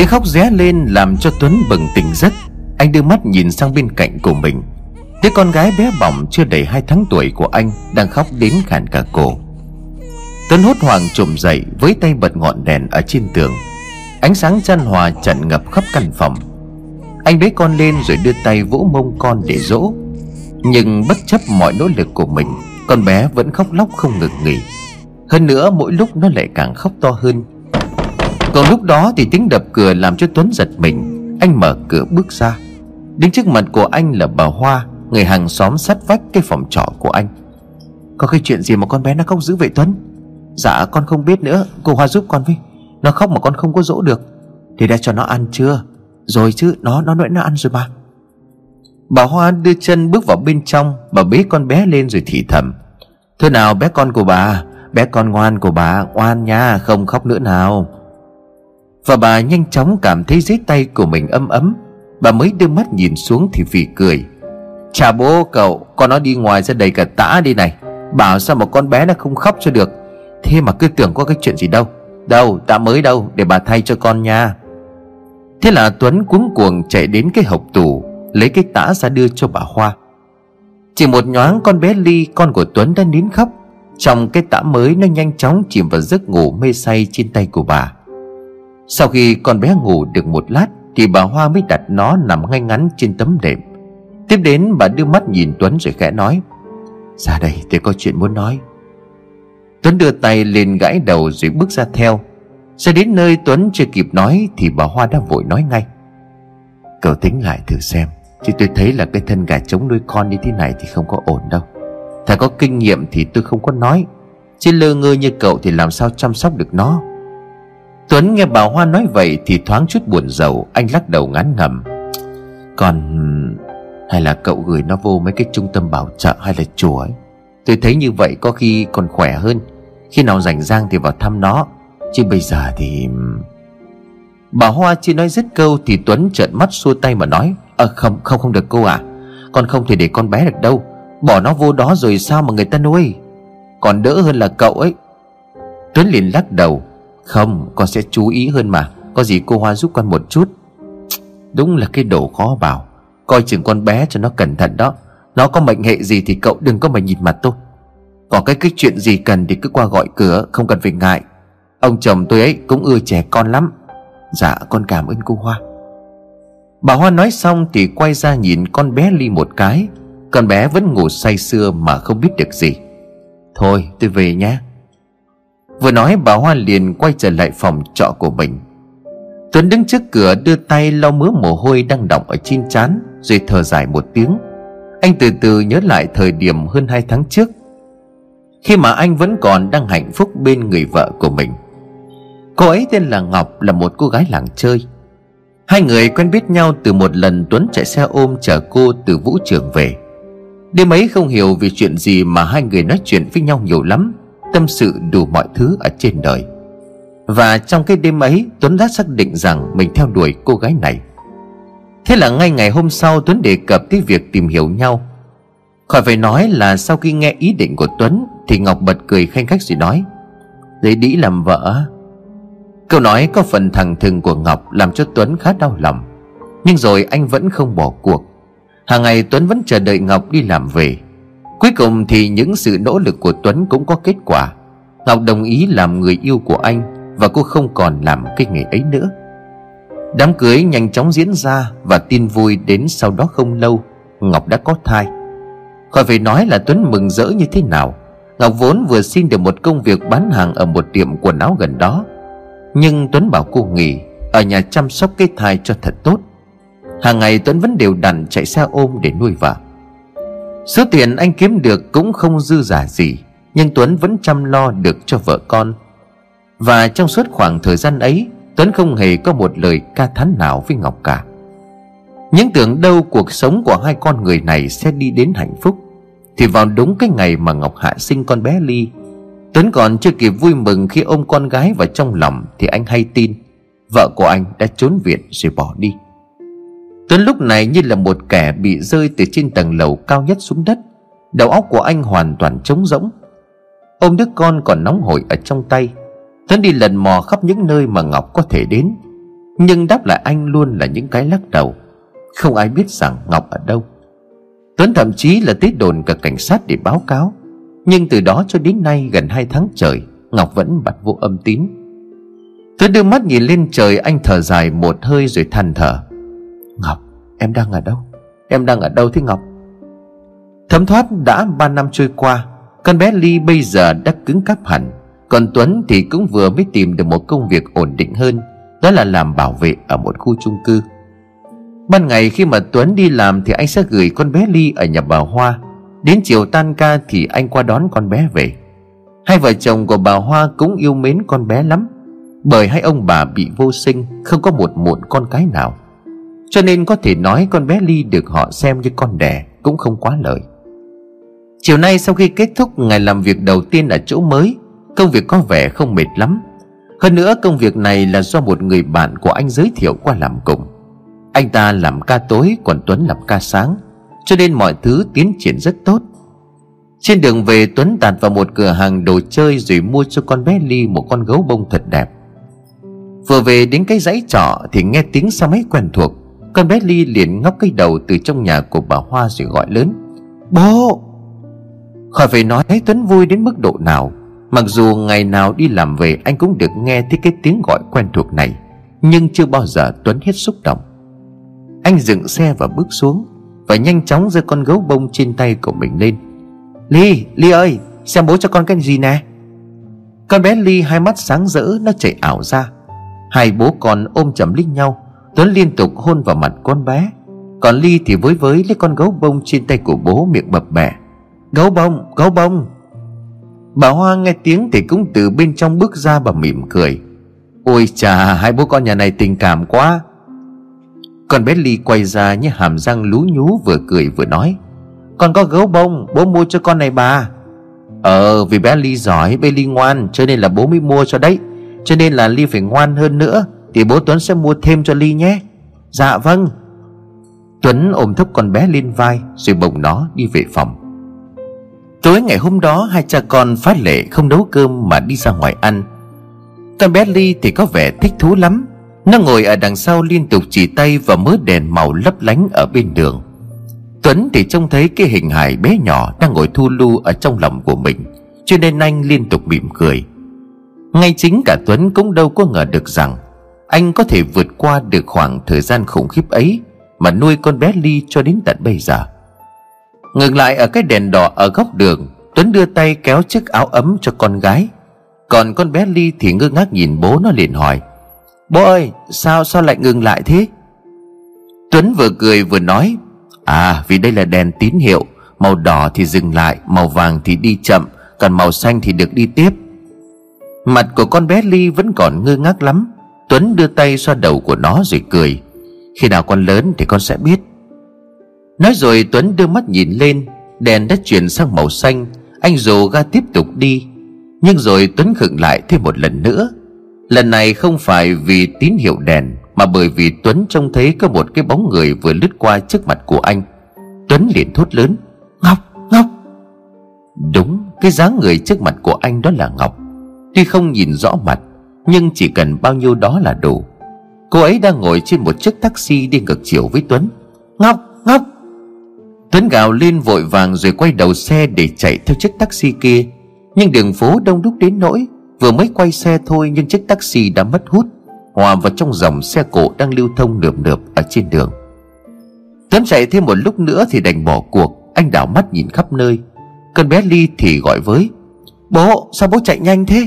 Tiếng khóc ré lên làm cho Tuấn bừng tỉnh giấc. Anh đưa mắt nhìn sang bên cạnh của mình. Đứa con gái bé bỏng chưa đầy hai tháng tuổi của anh Đang khóc đến khàn cả cổ. Tuấn hốt hoảng trồm dậy Với tay bật ngọn đèn ở trên tường. Ánh sáng chan hòa tràn ngập khắp căn phòng. Anh bế con lên rồi đưa tay vỗ mông con để dỗ. Nhưng bất chấp mọi nỗ lực của mình, Con bé vẫn khóc lóc không ngừng nghỉ. Hơn nữa mỗi lúc nó lại càng khóc to hơn. Còn lúc đó thì tiếng đập cửa làm cho Tuấn giật mình. Anh mở cửa bước ra. Đứng trước mặt của anh là bà Hoa, Người hàng xóm sát vách cái phòng trọ của anh. Có cái chuyện gì mà con bé nó khóc dữ vậy Tuấn? Dạ con không biết nữa. Cô Hoa giúp con với. Nó khóc mà con không có dỗ được. Thì đã cho nó ăn chưa? Rồi chứ, nó nó nói nó ăn rồi mà. Bà Hoa đưa chân bước vào bên trong, Bà bế con bé lên rồi thì thầm. Thưa nào, bé con của bà, Bé con ngoan của bà, Ngoan nha, không khóc nữa nào. Và bà nhanh chóng cảm thấy dưới tay của mình ấm ấm. Bà mới đưa mắt nhìn xuống thì phì cười. Chà bố, cậu, Con nó đi ngoài ra đầy cả tã đi này. Bảo sao mà con bé nó không khóc cho được. Thế mà cứ tưởng có cái chuyện gì đâu. Đâu, tã mới đâu, để bà thay cho con nha. Thế là Tuấn cuống cuồng chạy đến cái hộp tủ, Lấy cái tã ra đưa cho bà Hoa. Chỉ một nhoáng con bé Ly, Con của Tuấn đã nín khóc. Trong cái tã mới, nó nhanh chóng chìm vào giấc ngủ mê say trên tay của bà. Sau khi con bé ngủ được một lát, Thì bà Hoa mới đặt nó nằm ngay ngắn trên tấm đệm. Tiếp đến, bà đưa mắt nhìn Tuấn rồi khẽ nói, Ra đây tôi có chuyện muốn nói. Tuấn đưa tay lên gãi đầu rồi bước ra theo. Sẽ đến nơi Tuấn chưa kịp nói, Thì bà Hoa đã vội nói ngay, Cậu tính lại thử xem, Chứ tôi thấy là cái thân gà trống nuôi con như thế này Thì không có ổn đâu. Thà có kinh nghiệm thì tôi không có nói. Chứ lơ ngơ như cậu thì làm sao chăm sóc được nó? Tuấn nghe bà Hoa nói vậy Thì thoáng chút buồn rầu Anh lắc đầu ngán ngầm Còn hay là cậu gửi nó vô mấy cái trung tâm bảo trợ hay là chùa ấy? Tôi thấy như vậy có khi còn khỏe hơn. Khi nào rảnh rang thì vào thăm nó. Chứ bây giờ thì Bà Hoa chưa nói dứt câu Thì Tuấn trợn mắt xua tay mà nói Ờ à, không không không được cô à Con không thể để con bé được đâu. Bỏ nó vô đó rồi sao mà người ta nuôi? Còn đỡ hơn là cậu ấy. Tuấn liền lắc đầu. Không, con sẽ chú ý hơn mà. Có gì cô Hoa giúp con một chút? Đúng là cái đồ khó bảo. Coi chừng con bé cho nó cẩn thận đó. Nó có mệnh hệ gì thì cậu đừng có mà nhìn mặt tôi. Có cái cái chuyện gì cần thì cứ qua gọi cửa, Không cần phải ngại. Ông chồng tôi ấy cũng ưa trẻ con lắm. Dạ con cảm ơn cô Hoa. Bà Hoa nói xong thì quay ra nhìn con bé Ly một cái. Con bé vẫn ngủ say sưa mà không biết được gì. Thôi, tôi về nhé. Vừa nói, bà Hoa liền quay trở lại phòng trọ của mình. Tuấn đứng trước cửa, đưa tay lau mớ mồ hôi đang đọng ở trên trán, Rồi thở dài một tiếng. Anh từ từ nhớ lại thời điểm hơn hai tháng trước, Khi mà anh vẫn còn đang hạnh phúc bên người vợ của mình. Cô ấy tên là Ngọc, là một cô gái làng chơi. Hai người quen biết nhau từ một lần Tuấn chạy xe ôm chở cô từ vũ trường về. Đêm ấy không hiểu vì chuyện gì mà hai người nói chuyện với nhau nhiều lắm. Tâm sự đủ mọi thứ ở trên đời. Và trong cái đêm ấy, Tuấn đã xác định rằng mình theo đuổi cô gái này. Thế là ngay ngày hôm sau, Tuấn đề cập tới việc tìm hiểu nhau. Khỏi phải nói là sau khi nghe ý định của Tuấn, Thì Ngọc bật cười khanh khách rồi nói, Lấy đĩ làm vợ. Câu nói có phần thẳng thừng của Ngọc Làm cho Tuấn khá đau lòng. Nhưng rồi anh vẫn không bỏ cuộc. Hàng ngày Tuấn vẫn chờ đợi Ngọc đi làm về. Cuối cùng thì những sự nỗ lực của Tuấn cũng có kết quả. Ngọc đồng ý làm người yêu của anh và cô không còn làm cái nghề ấy nữa. Đám cưới nhanh chóng diễn ra Và tin vui đến sau đó không lâu, Ngọc đã có thai. Khỏi phải nói là Tuấn mừng rỡ như thế nào, Ngọc vốn vừa xin được một công việc bán hàng Ở một tiệm quần áo gần đó. Nhưng Tuấn bảo cô nghỉ, Ở nhà chăm sóc cái thai cho thật tốt. Hàng ngày Tuấn vẫn đều đặn chạy xe ôm để nuôi vợ. Số tiền anh kiếm được cũng không dư giả gì, Nhưng Tuấn vẫn chăm lo được cho vợ con. Và trong suốt khoảng thời gian ấy, Tuấn không hề có một lời ca thán nào với Ngọc cả. Những tưởng đâu cuộc sống của hai con người này sẽ đi đến hạnh phúc, Thì vào đúng cái ngày mà Ngọc hạ sinh con bé Ly, Tuấn còn chưa kịp vui mừng khi ôm con gái vào trong lòng Thì anh hay tin Vợ của anh đã trốn viện rồi bỏ đi. Tuấn lúc này như là một kẻ bị rơi từ trên tầng lầu cao nhất xuống đất, Đầu óc của anh hoàn toàn trống rỗng. Ôm đứa con còn nóng hổi ở trong tay, Tuấn đi lần mò khắp những nơi mà Ngọc có thể đến. Nhưng đáp lại anh luôn là những cái lắc đầu, Không ai biết rằng Ngọc ở đâu. Tuấn thậm chí là tới đồn cả cảnh sát để báo cáo. Nhưng từ đó cho đến nay gần hai tháng trời, Ngọc vẫn bật vô âm tín. Tuấn đưa mắt nhìn lên trời, Anh thở dài một hơi rồi than thở. Ngọc, em đang ở đâu? Em đang ở đâu thế Ngọc? Thấm thoát đã ba năm trôi qua, Con bé Ly bây giờ đã cứng cáp hẳn. Còn Tuấn thì cũng vừa mới tìm được một công việc ổn định hơn, Đó là làm bảo vệ ở một khu chung cư. Ban ngày khi mà Tuấn đi làm Thì anh sẽ gửi con bé Ly ở nhà bà Hoa. Đến chiều tan ca thì anh qua đón con bé về. Hai vợ chồng của bà Hoa cũng yêu mến con bé lắm, Bởi hai ông bà bị vô sinh, Không có một muộn con cái nào. Cho nên có thể nói con bé Ly được họ xem như con đẻ Cũng không quá lợi Chiều nay sau khi kết thúc ngày làm việc đầu tiên ở chỗ mới, Công việc có vẻ không mệt lắm. Hơn nữa công việc này là do một người bạn của anh giới thiệu qua làm cùng. Anh ta làm ca tối, còn Tuấn làm ca sáng, Cho nên mọi thứ tiến triển rất tốt. Trên đường về, Tuấn tạt vào một cửa hàng đồ chơi Rồi mua cho con bé Ly một con gấu bông thật đẹp. Vừa về đến cái dãy trọ Thì nghe tiếng xe máy quen thuộc. Con bé Ly liền ngóc cái đầu từ trong nhà của bà Hoa rồi gọi lớn. Bố! Khỏi phải nói thấy Tuấn vui đến mức độ nào Mặc dù ngày nào đi làm về Anh cũng được nghe thấy cái tiếng gọi quen thuộc này Nhưng chưa bao giờ Tuấn hết xúc động. Anh dừng xe và bước xuống Và nhanh chóng giơ con gấu bông trên tay của mình lên. Ly, Ly ơi Xem bố cho con cái gì nè. Con bé Ly hai mắt sáng rỡ Nó chảy ảo ra. Hai bố con ôm chầm lít nhau. Tuấn liên tục hôn vào mặt con bé. Còn Ly thì với với lấy con gấu bông trên tay của bố miệng bập bẹ. Gấu bông, gấu bông. Bà Hoa nghe tiếng thì cũng từ bên trong bước ra và mỉm cười. Ôi chà hai bố con nhà này tình cảm quá. Con bé Ly quay ra như hàm răng lú nhú vừa cười vừa nói. Con có gấu bông bố mua cho con này bà. Ờ vì bé Ly giỏi bé Ly ngoan Cho nên là bố mới mua cho đấy. Cho nên là Ly phải ngoan hơn nữa. Thì bố Tuấn sẽ mua thêm cho Ly nhé. Dạ vâng. Tuấn ôm thấp con bé lên vai, Rồi bồng nó đi về phòng. Tối ngày hôm đó, hai cha con phát lệ không nấu cơm mà đi ra ngoài ăn. Con bé Ly thì có vẻ thích thú lắm. Nó ngồi ở đằng sau liên tục chỉ tay vào mớ đèn màu lấp lánh ở bên đường. Tuấn thì trông thấy cái hình hài bé nhỏ đang ngồi thu lu ở trong lòng của mình, Cho nên anh liên tục mỉm cười. Ngay chính cả Tuấn cũng đâu có ngờ được rằng anh có thể vượt qua được khoảng thời gian khủng khiếp ấy Mà nuôi con bé Ly cho đến tận bây giờ. Ngừng lại ở cái đèn đỏ ở góc đường, Tuấn đưa tay kéo chiếc áo ấm cho con gái. Còn con bé Ly thì ngơ ngác nhìn bố nó liền hỏi, Bố ơi, sao sao lại ngừng lại thế? Tuấn vừa cười vừa nói À vì đây là đèn tín hiệu, Màu đỏ thì dừng lại, Màu vàng thì đi chậm, Còn màu xanh thì được đi tiếp. Mặt của con bé Ly vẫn còn ngơ ngác lắm. Tuấn đưa tay xoa đầu của nó rồi cười. Khi nào con lớn thì con sẽ biết. Nói rồi Tuấn đưa mắt nhìn lên Đèn đã chuyển sang màu xanh Anh rồ ga tiếp tục đi. Nhưng rồi Tuấn khựng lại thêm một lần nữa. Lần này không phải vì tín hiệu đèn Mà bởi vì Tuấn trông thấy có một cái bóng người vừa lướt qua trước mặt của anh. Tuấn liền thốt lớn Ngọc, Ngọc. Đúng, cái dáng người trước mặt của anh đó là Ngọc. Tuy không nhìn rõ mặt nhưng chỉ cần bao nhiêu đó là đủ. Cô ấy đang ngồi trên một chiếc taxi đi ngược chiều với Tuấn. Ngọc, Ngọc Tuấn gào lên vội vàng rồi quay đầu xe để chạy theo chiếc taxi kia. Nhưng đường phố đông đúc đến nỗi Vừa mới quay xe thôi nhưng chiếc taxi đã mất hút Hòa vào trong dòng xe cộ đang lưu thông nườm nượp ở trên đường. Tuấn chạy thêm một lúc nữa thì đành bỏ cuộc Anh đảo mắt nhìn khắp nơi. Con bé Ly thì gọi với Bố sao bố chạy nhanh thế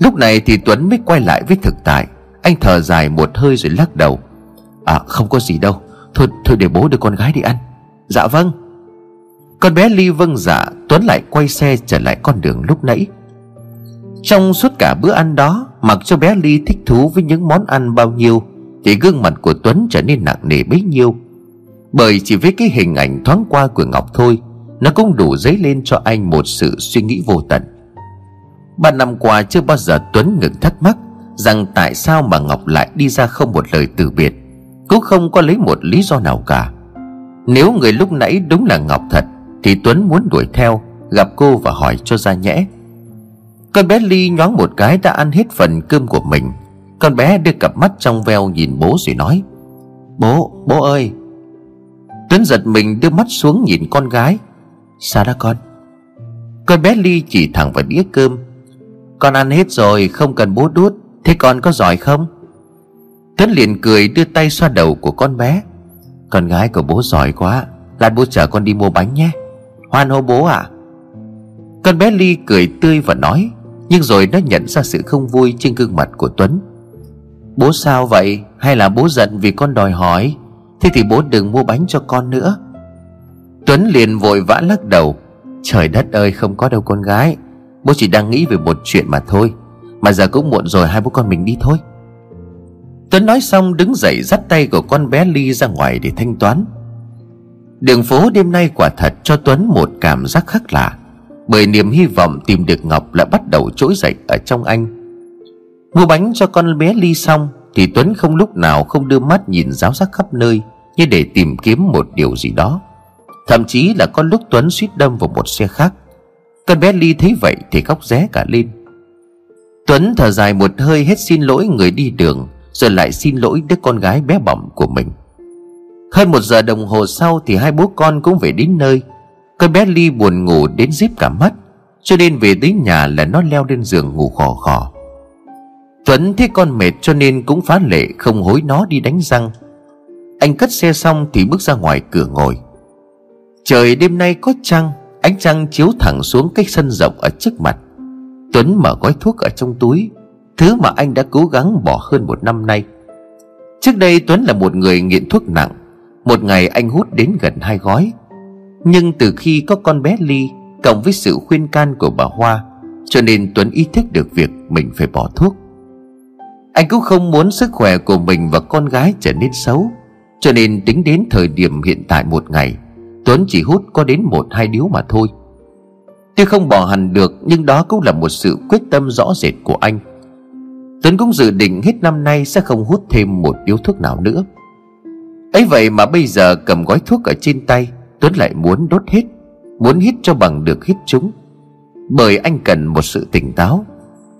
Lúc này thì Tuấn mới quay lại với thực tại. Anh thở dài một hơi rồi lắc đầu. À không có gì đâu. Thôi thôi để bố đưa con gái đi ăn. Dạ vâng. Con bé Ly vâng dạ Tuấn lại quay xe trở lại con đường lúc nãy. Trong suốt cả bữa ăn đó, Mặc cho bé Ly thích thú với những món ăn bao nhiêu, Thì gương mặt của Tuấn trở nên nặng nề bấy nhiêu. Bởi chỉ với cái hình ảnh thoáng qua của Ngọc thôi, Nó cũng đủ dấy lên cho anh một sự suy nghĩ vô tận. Ba năm qua chưa bao giờ Tuấn ngừng thắc mắc Rằng tại sao mà Ngọc lại đi ra không một lời từ biệt Cũng không có lấy một lý do nào cả. Nếu người lúc nãy đúng là Ngọc thật Thì Tuấn muốn đuổi theo Gặp cô và hỏi cho ra nhẽ. Con bé Ly nhoáng một cái đã ăn hết phần cơm của mình. Con bé đưa cặp mắt trong veo nhìn bố rồi nói Bố, bố ơi. Tuấn giật mình đưa mắt xuống nhìn con gái. Sao đó con? Con bé Ly chỉ thẳng vào đĩa cơm con ăn hết rồi, không cần bố đút. Thế con có giỏi không? Tuấn liền cười đưa tay xoa đầu của con bé. Con gái của bố giỏi quá, Lát bố chở con đi mua bánh nhé. Hoan hô bố ạ. À? Con bé Ly cười tươi và nói, Nhưng rồi nó nhận ra sự không vui trên gương mặt của Tuấn. Bố sao vậy? Hay là bố giận vì con đòi hỏi? Thế thì bố đừng mua bánh cho con nữa. Tuấn liền vội vã lắc đầu. Trời đất ơi, không có đâu con gái. Bố chỉ đang nghĩ về một chuyện mà thôi, Mà giờ cũng muộn rồi hai bố con mình đi thôi. Tuấn nói xong đứng dậy dắt tay của con bé Ly ra ngoài để thanh toán. Đường phố đêm nay quả thật cho Tuấn một cảm giác khác lạ, Bởi niềm hy vọng tìm được Ngọc lại bắt đầu trỗi dậy ở trong anh. Mua bánh cho con bé Ly xong Thì Tuấn không lúc nào không đưa mắt nhìn giáo giác khắp nơi Như để tìm kiếm một điều gì đó. Thậm chí là có lúc Tuấn suýt đâm vào một xe khác. Con bé Ly thấy vậy thì khóc ré cả lên. Tuấn thở dài một hơi hết xin lỗi người đi đường, Rồi lại xin lỗi đứa con gái bé bỏng của mình. Hơn một giờ đồng hồ sau thì hai bố con cũng về đến nơi. Con bé Ly buồn ngủ đến díp cả mắt, Cho nên về tới nhà là nó leo lên giường ngủ khò khò. Tuấn thấy con mệt cho nên cũng phá lệ không hối nó đi đánh răng. Anh cất xe xong thì bước ra ngoài cửa ngồi. Trời đêm nay có trăng Ánh trăng chiếu thẳng xuống cái sân rộng ở trước mặt. Tuấn mở gói thuốc ở trong túi, Thứ mà anh đã cố gắng bỏ hơn một năm nay. Trước đây Tuấn là một người nghiện thuốc nặng. Một ngày anh hút đến gần hai gói. Nhưng từ khi có con bé Ly, Cộng với sự khuyên can của bà Hoa, Cho nên Tuấn ý thức được việc mình phải bỏ thuốc. Anh cũng không muốn sức khỏe của mình và con gái trở nên xấu, Cho nên tính đến thời điểm hiện tại một ngày Tuấn chỉ hút có đến một hai điếu mà thôi. Tuy không bỏ hẳn được, Nhưng đó cũng là một sự quyết tâm rõ rệt của anh. Tuấn cũng dự định hết năm nay sẽ không hút thêm một điếu thuốc nào nữa. Ấy vậy mà bây giờ cầm gói thuốc ở trên tay, tuấn lại muốn đốt hết, muốn hít cho bằng được hít chúng. Bởi anh cần một sự tỉnh táo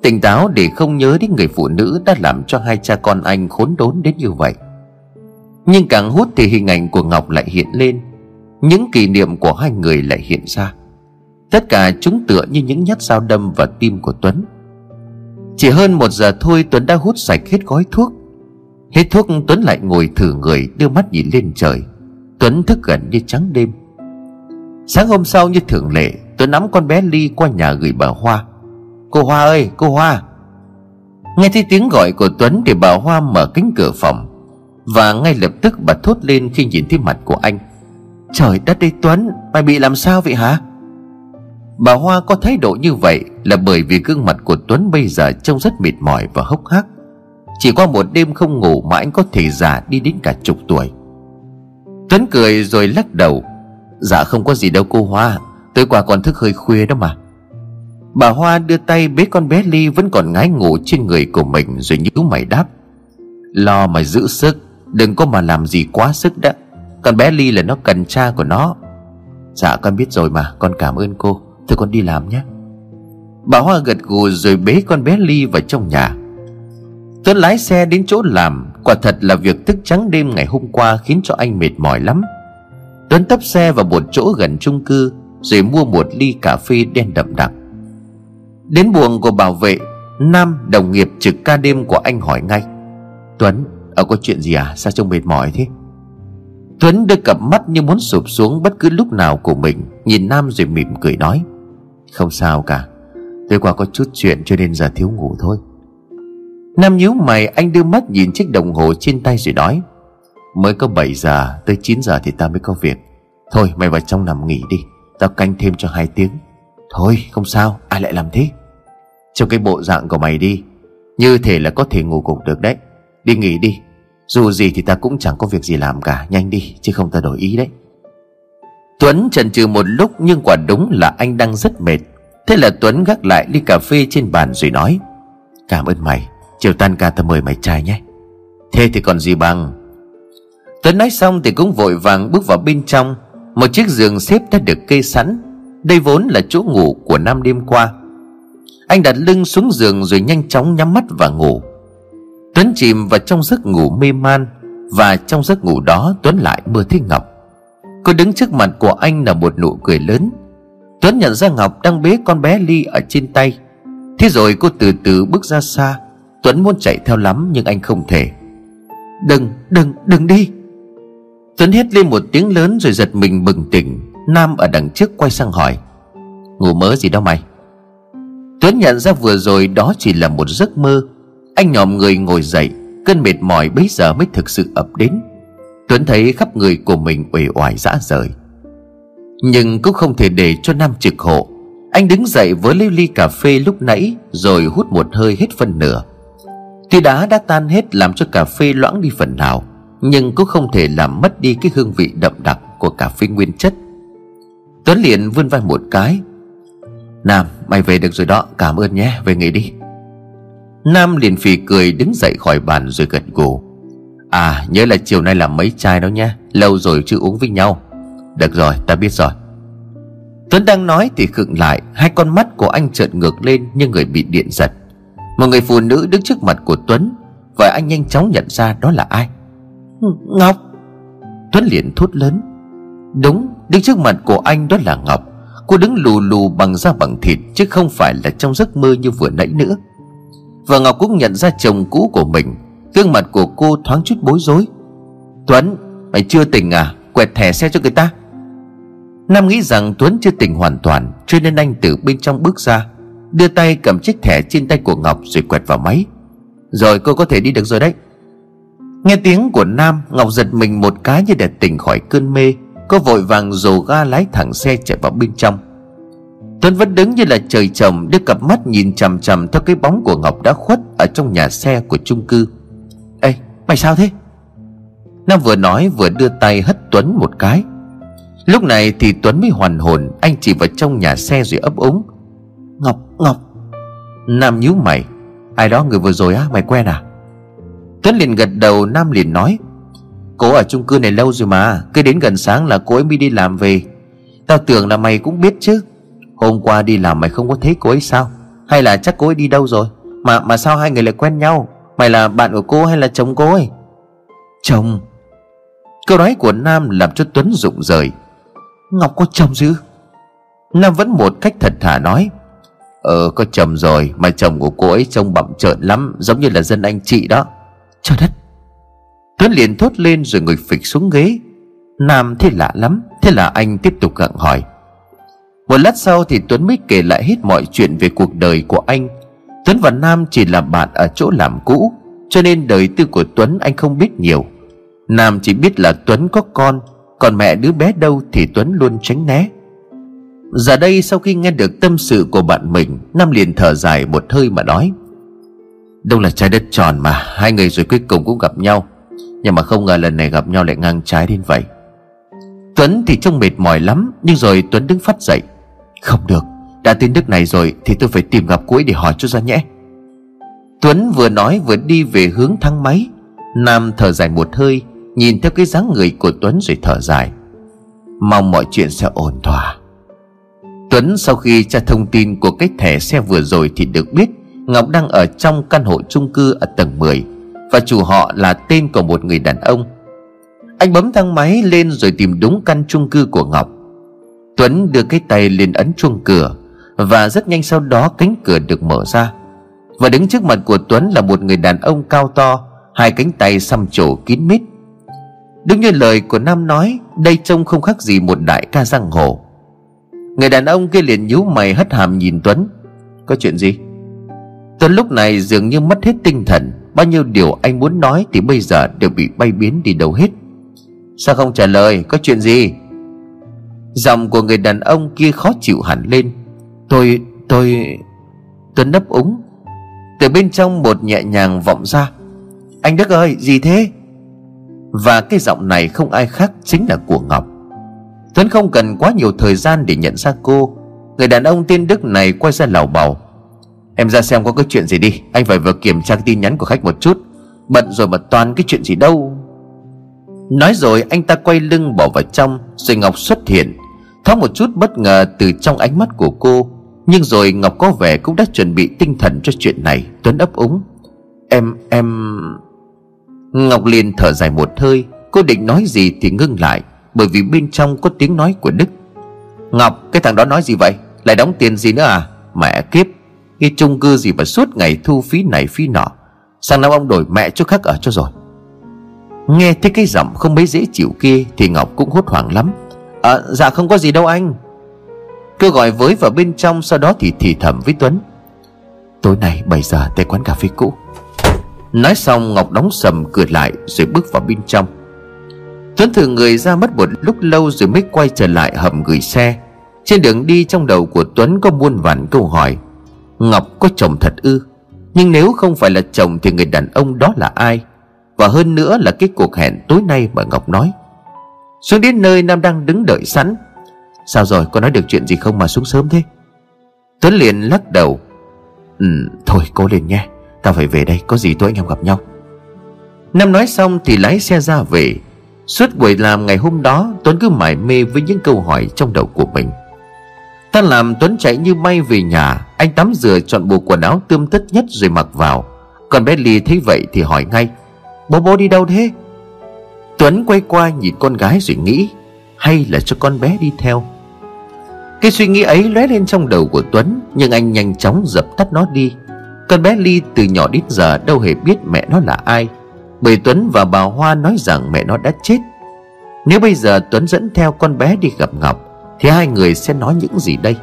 tỉnh táo để không nhớ đến người phụ nữ đã làm cho hai cha con anh khốn đốn đến như vậy. Nhưng càng hút thì hình ảnh của ngọc lại hiện lên những kỷ niệm của hai người lại hiện ra. Tất cả chúng tựa như những nhát dao đâm vào tim của tuấn. Chỉ hơn một giờ thôi, tuấn đã hút sạch hết gói thuốc. Hết thuốc, Tuấn lại ngồi thử người, Đưa mắt nhìn lên trời. Tuấn thức gần như trắng đêm. Sáng hôm sau như thường lệ, Tuấn nắm con bé Ly qua nhà gửi bà Hoa. Cô Hoa ơi, cô Hoa. Nghe thấy tiếng gọi của Tuấn Thì bà Hoa mở cánh cửa phòng. Và ngay lập tức bà thốt lên khi nhìn thấy mặt của anh. Trời đất đây Tuấn, Mày bị làm sao vậy hả? Bà Hoa có thái độ như vậy Là bởi vì gương mặt của Tuấn bây giờ Trông rất mệt mỏi và hốc hác. Chỉ qua một đêm không ngủ mà anh có thể già đi đến cả chục tuổi. Tuấn cười rồi lắc đầu. Dạ không có gì đâu cô Hoa Tối qua còn thức hơi khuya đó mà. Bà Hoa đưa tay bế con bé Ly Vẫn còn ngái ngủ trên người của mình Rồi nhíu mày đáp. Lo mà giữ sức, Đừng có mà làm gì quá sức đã. Con bé Ly là nó cần cha của nó. Dạ con biết rồi mà, Con cảm ơn cô. Thôi con đi làm nhé. Bà Hoa gật gù rồi bế con bé Ly vào trong nhà. Tuấn lái xe đến chỗ làm. Quả thật là việc thức trắng đêm ngày hôm qua Khiến cho anh mệt mỏi lắm. Tuấn tấp xe vào một chỗ gần chung cư, Rồi mua một ly cà phê đen đậm đặc. Đến buồng của bảo vệ, Nam đồng nghiệp trực ca đêm của anh hỏi ngay. Tuấn, Ở có chuyện gì à? Sao trông mệt mỏi thế? Tuấn đưa cặp mắt như muốn sụp xuống bất cứ lúc nào của mình, Nhìn Nam rồi mỉm cười nói, Không sao cả, Tối qua có chút chuyện cho nên giờ thiếu ngủ thôi. Nam nhíu mày, anh đưa mắt nhìn chiếc đồng hồ trên tay rồi nói, Mới có 7 giờ, Tới 9 giờ thì ta mới có việc. Thôi, mày vào trong nằm nghỉ đi, Tao canh thêm cho hai tiếng. Thôi, không sao, ai lại làm thế? Trong cái bộ dạng của mày đi, Như thể là có thể ngủ cùng được đấy. Đi nghỉ đi. Dù gì thì ta cũng chẳng có việc gì làm cả, Nhanh đi, chứ không ta đổi ý đấy. Tuấn chần chừ một lúc Nhưng quả đúng là anh đang rất mệt. Thế là Tuấn gác lại ly cà phê trên bàn rồi nói, Cảm ơn mày, Chiều tan ca ta mời mày trai nhé. Thế thì còn gì bằng? Tuấn nói xong thì cũng vội vàng bước vào bên trong. Một chiếc giường xếp đã được kê sẵn. Đây vốn là chỗ ngủ của năm đêm qua. Anh đặt lưng xuống giường rồi nhanh chóng nhắm mắt và ngủ. Tuấn chìm vào trong giấc ngủ mê man Và trong giấc ngủ đó Tuấn lại mơ thấy Ngọc. Cô đứng trước mặt của anh là một nụ cười lớn. Tuấn nhận ra Ngọc đang bế con bé Ly ở trên tay. Thế rồi cô từ từ bước ra xa. Tuấn muốn chạy theo lắm nhưng anh không thể. Đừng, đừng, đừng đi. Tuấn hét lên một tiếng lớn rồi giật mình bừng tỉnh. Nam ở đằng trước quay sang hỏi Ngủ mớ gì đó mày? Tuấn nhận ra vừa rồi đó chỉ là một giấc mơ anh nhòm người ngồi dậy, Cơn mệt mỏi bấy giờ mới thực sự ập đến. Tuấn thấy khắp người của mình uể oải dã rời. Nhưng cũng không thể để cho Nam trực hộ. Anh đứng dậy với lấy ly cà phê lúc nãy, Rồi hút một hơi hết phân nửa. Tuy đá đã tan hết làm cho cà phê loãng đi phần nào, Nhưng cũng không thể làm mất đi cái hương vị đậm đặc của cà phê nguyên chất. Tuấn liền vươn vai một cái. Nam, mày về được rồi đó, Cảm ơn nhé, về nghỉ đi. Nam liền phì cười đứng dậy khỏi bàn rồi gật gù. À nhớ là chiều nay làm mấy chai đó nhé, Lâu rồi chưa uống với nhau. Được rồi, ta biết rồi. Tuấn đang nói thì khựng lại, Hai con mắt của anh trợn ngược lên như người bị điện giật. Một người phụ nữ đứng trước mặt của Tuấn, Và anh nhanh chóng nhận ra đó là ai. Ngọc. Tuấn liền thốt lớn. Đúng, đứng trước mặt của anh đó là Ngọc. Cô đứng lù lù bằng da bằng thịt, Chứ không phải là trong giấc mơ như vừa nãy nữa. Và Ngọc cũng nhận ra chồng cũ của mình. Gương mặt của cô thoáng chút bối rối. Tuấn, Mày chưa tỉnh à? Quẹt thẻ xe cho người ta. Nam nghĩ rằng Tuấn chưa tỉnh hoàn toàn, Cho nên anh từ bên trong bước ra, Đưa tay cầm chiếc thẻ trên tay của Ngọc Rồi quẹt vào máy. Rồi cô có thể đi được rồi đấy. Nghe tiếng của Nam, Ngọc giật mình một cái như để tỉnh khỏi cơn mê, Cô vội vàng dồ ga lái thẳng xe chạy vào bên trong. Tuấn vẫn đứng như là trời trồng, Đưa cặp mắt nhìn chằm chằm theo cái bóng của Ngọc đã khuất Ở trong nhà xe của chung cư. Ê, mày sao thế? Nam vừa nói vừa đưa tay hất Tuấn một cái. Lúc này thì Tuấn mới hoàn hồn, Anh chỉ vào trong nhà xe rồi ấp úng. Ngọc Ngọc. Nam nhíu mày. Ai đó người vừa rồi á, mày quen à? Tuấn liền gật đầu, Nam liền nói. Cô ở chung cư này lâu rồi mà, Cứ đến gần sáng là cô ấy mới đi làm về. Tao tưởng là mày cũng biết chứ. Hôm qua đi làm mày không có thấy cô ấy sao? Hay là chắc cô ấy đi đâu rồi? Mà mà sao hai người lại quen nhau? Mày là bạn của cô hay là chồng cô ấy? Chồng. Câu nói của Nam làm cho Tuấn rụng rời. Ngọc có chồng chứ? Nam vẫn một cách thật thà nói. Ờ có chồng rồi, Mà chồng của cô ấy trông bậm trợn lắm, Giống như là dân anh chị đó. Trời đất. Tuấn liền thốt lên rồi ngồi phịch xuống ghế. Nam thế lạ lắm, Thế là anh tiếp tục gặng hỏi. Một lát sau thì Tuấn mới kể lại hết mọi chuyện về cuộc đời của anh. Tuấn và Nam chỉ là bạn ở chỗ làm cũ, Cho nên đời tư của Tuấn anh không biết nhiều. Nam chỉ biết là Tuấn có con, Còn mẹ đứa bé đâu thì Tuấn luôn tránh né. Giờ đây sau khi nghe được tâm sự của bạn mình, Nam liền thở dài một hơi mà nói, Đâu là trái đất tròn mà, Hai người rồi cuối cùng cũng gặp nhau. Nhưng mà không ngờ lần này gặp nhau lại ngang trái đến vậy. Tuấn thì trông mệt mỏi lắm, Nhưng rồi Tuấn đứng phát dậy. Không được, Đã tin đức này rồi Thì tôi phải tìm gặp cô ấy để hỏi cho ra nhé. Tuấn vừa nói vừa đi về hướng thang máy. Nam thở dài một hơi, Nhìn theo cái dáng người của Tuấn rồi thở dài. Mong mọi chuyện sẽ ổn thỏa. Tuấn sau khi tra thông tin của cái thẻ xe vừa rồi thì được biết Ngọc đang ở trong căn hộ chung cư ở tầng 10 Và chủ họ là tên của một người đàn ông. Anh bấm thang máy lên rồi tìm đúng căn chung cư của Ngọc. Tuấn đưa cái tay lên ấn chuông cửa Và rất nhanh sau đó cánh cửa được mở ra. Và đứng trước mặt của Tuấn là một người đàn ông cao to, Hai cánh tay xăm trổ kín mít. Đúng như lời của Nam nói, Đây trông không khác gì một đại ca giang hồ. Người đàn ông kia liền nhíu mày hất hàm nhìn Tuấn. Có chuyện gì? Tuấn lúc này dường như mất hết tinh thần, Bao nhiêu điều anh muốn nói Thì bây giờ đều bị bay biến đi đâu hết. Sao không trả lời? Có chuyện gì? Giọng của người đàn ông kia khó chịu hẳn lên. Tôi tôi Tuấn nấp úng. Từ bên trong một nhẹ nhàng vọng ra. Anh Đức ơi, gì thế? Và cái giọng này không ai khác Chính là của Ngọc. Tuấn không cần quá nhiều thời gian để nhận ra cô. Người đàn ông tên Đức này quay ra lào bào. Em ra xem có cái chuyện gì đi. Anh phải vừa kiểm tra tin nhắn của khách một chút. Bận rồi mà toàn cái chuyện gì đâu. Nói rồi anh ta quay lưng bỏ vào trong, Rồi Ngọc xuất hiện. Thoáng một chút bất ngờ từ trong ánh mắt của cô, Nhưng rồi Ngọc có vẻ cũng đã chuẩn bị tinh thần cho chuyện này. Tuấn ấp úng, Em em Ngọc liền thở dài một hơi, Cô định nói gì thì ngưng lại, Bởi vì bên trong có tiếng nói của Đức. Ngọc, cái thằng đó nói gì vậy? Lại đóng tiền gì nữa à? Mẹ kiếp Cái chung cư gì mà suốt ngày thu phí này phí nọ. Sang năm ông đổi mẹ chỗ khác ở cho rồi. Nghe thấy cái giọng không mấy dễ chịu kia Thì Ngọc cũng hốt hoảng lắm. À dạ không có gì đâu anh. Cứ gọi với vào bên trong, Sau đó thì thì thầm với Tuấn. Tối nay 7 giờ tới quán cà phê cũ. Nói xong, Ngọc đóng sầm cửa lại Rồi bước vào bên trong. Tuấn thử người ra mất một lúc lâu Rồi mới quay trở lại hầm gửi xe. Trên đường đi trong đầu của Tuấn Có muôn vàn câu hỏi. Ngọc có chồng thật ư? Nhưng nếu không phải là chồng Thì người đàn ông đó là ai? Và hơn nữa là cái cuộc hẹn tối nay mà Ngọc nói. Xuống đến nơi Nam đang đứng đợi sẵn. Sao rồi, có nói được chuyện gì không mà xuống sớm thế? Tuấn liền lắc đầu. Ừ thôi, cố lên nhé. Tao phải về đây, có gì tôi anh em gặp nhau. Nam nói xong thì lái xe ra về. Suốt buổi làm ngày hôm đó, Tuấn cứ mải mê với những câu hỏi trong đầu của mình. Ta làm Tuấn chạy như bay về nhà, Anh tắm rửa chọn bộ quần áo tươm tất nhất rồi mặc vào. Còn bé Ly thấy vậy thì hỏi ngay, Bố bố đi đâu thế? Tuấn quay qua nhìn con gái rồi nghĩ, Hay là cho con bé đi theo. Cái suy nghĩ ấy lóe lên trong đầu của Tuấn, Nhưng anh nhanh chóng dập tắt nó đi. Con bé Ly từ nhỏ đến giờ đâu hề biết mẹ nó là ai, Bởi Tuấn và bà Hoa nói rằng mẹ nó đã chết. Nếu bây giờ Tuấn dẫn theo con bé đi gặp Ngọc, Thì hai người sẽ nói những gì đây?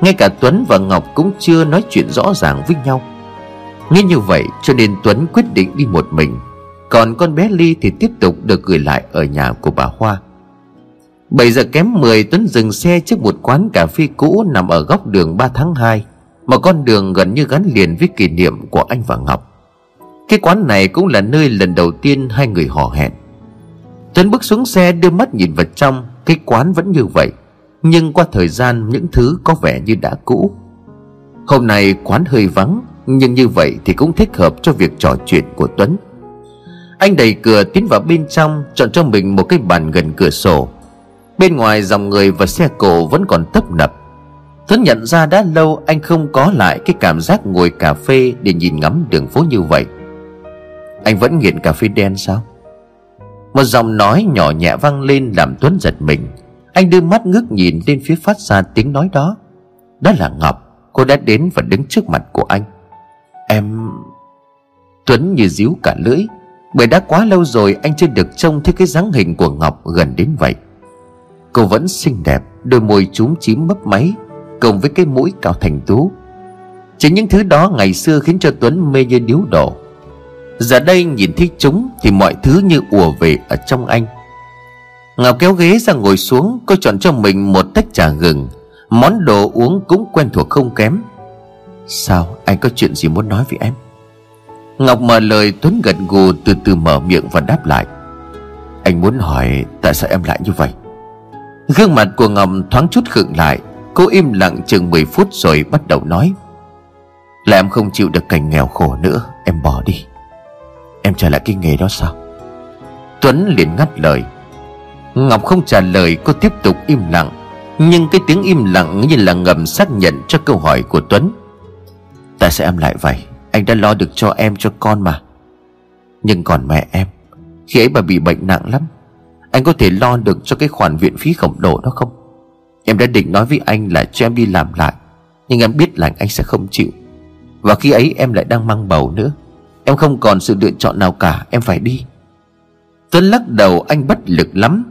Ngay cả Tuấn và Ngọc cũng chưa nói chuyện rõ ràng với nhau. Nghĩ như vậy, cho nên Tuấn quyết định đi một mình còn con bé Ly thì tiếp tục được gửi lại ở nhà của bà Hoa. 7 giờ kém 10 Tuấn dừng xe trước một quán cà phê cũ nằm ở góc đường 3 tháng 2 Một con đường gần như gắn liền với kỷ niệm của anh và Ngọc. Cái quán này cũng là nơi lần đầu tiên hai người hò hẹn. Tuấn bước xuống xe đưa mắt nhìn vào trong, Cái quán vẫn như vậy, Nhưng qua thời gian những thứ có vẻ như đã cũ. Hôm nay quán hơi vắng, Nhưng như vậy thì cũng thích hợp cho việc trò chuyện của Tuấn anh đẩy cửa tiến vào bên trong, Chọn cho mình một cái bàn gần cửa sổ. Bên ngoài dòng người và xe cổ vẫn còn tấp nập. Tuấn nhận ra đã lâu anh không có lại cái cảm giác ngồi cà phê để nhìn ngắm đường phố như vậy. Anh vẫn nghiện cà phê đen sao? Một giọng nói nhỏ nhẹ vang lên làm Tuấn giật mình. Anh đưa mắt ngước nhìn lên phía phát ra tiếng nói đó. Đó là Ngọc, Cô đã đến và đứng trước mặt của anh. Em... Tuấn như díu cả lưỡi bởi đã quá lâu rồi anh chưa được trông thấy cái dáng hình của Ngọc gần đến vậy. Cô vẫn xinh đẹp, Đôi môi chúm chím mấp máy Cùng với cái mũi cao thành tú. Chính những thứ đó ngày xưa khiến cho Tuấn mê như điếu đổ. Giờ đây nhìn thấy chúng Thì mọi thứ như ùa về ở trong anh. Ngọc kéo ghế ra ngồi xuống, Cô chọn cho mình một tách trà gừng. Món đồ uống cũng quen thuộc không kém. Sao, anh có chuyện gì muốn nói với em? Ngọc mở lời Tuấn gật gù từ từ mở miệng và đáp lại. Anh muốn hỏi tại sao em lại như vậy? Gương mặt của Ngọc thoáng chút khựng lại, Cô im lặng chừng 10 phút rồi bắt đầu nói. Là em không chịu được cảnh nghèo khổ nữa, Em bỏ đi. Em trở lại cái nghề đó sao? Tuấn liền ngắt lời. Ngọc không trả lời, cô tiếp tục im lặng. Nhưng cái tiếng im lặng như là ngầm xác nhận cho câu hỏi của Tuấn. Tại sao em lại vậy? Anh đã lo được cho em, cho con mà. Nhưng còn mẹ em, Khi ấy bà bị bệnh nặng lắm, Anh có thể lo được cho cái khoản viện phí khổng lồ đó không? Em đã định nói với anh là cho em đi làm lại, Nhưng em biết là anh sẽ không chịu. Và khi ấy em lại đang mang bầu nữa, Em không còn sự lựa chọn nào cả, Em phải đi. Tuấn lắc đầu, anh bất lực lắm.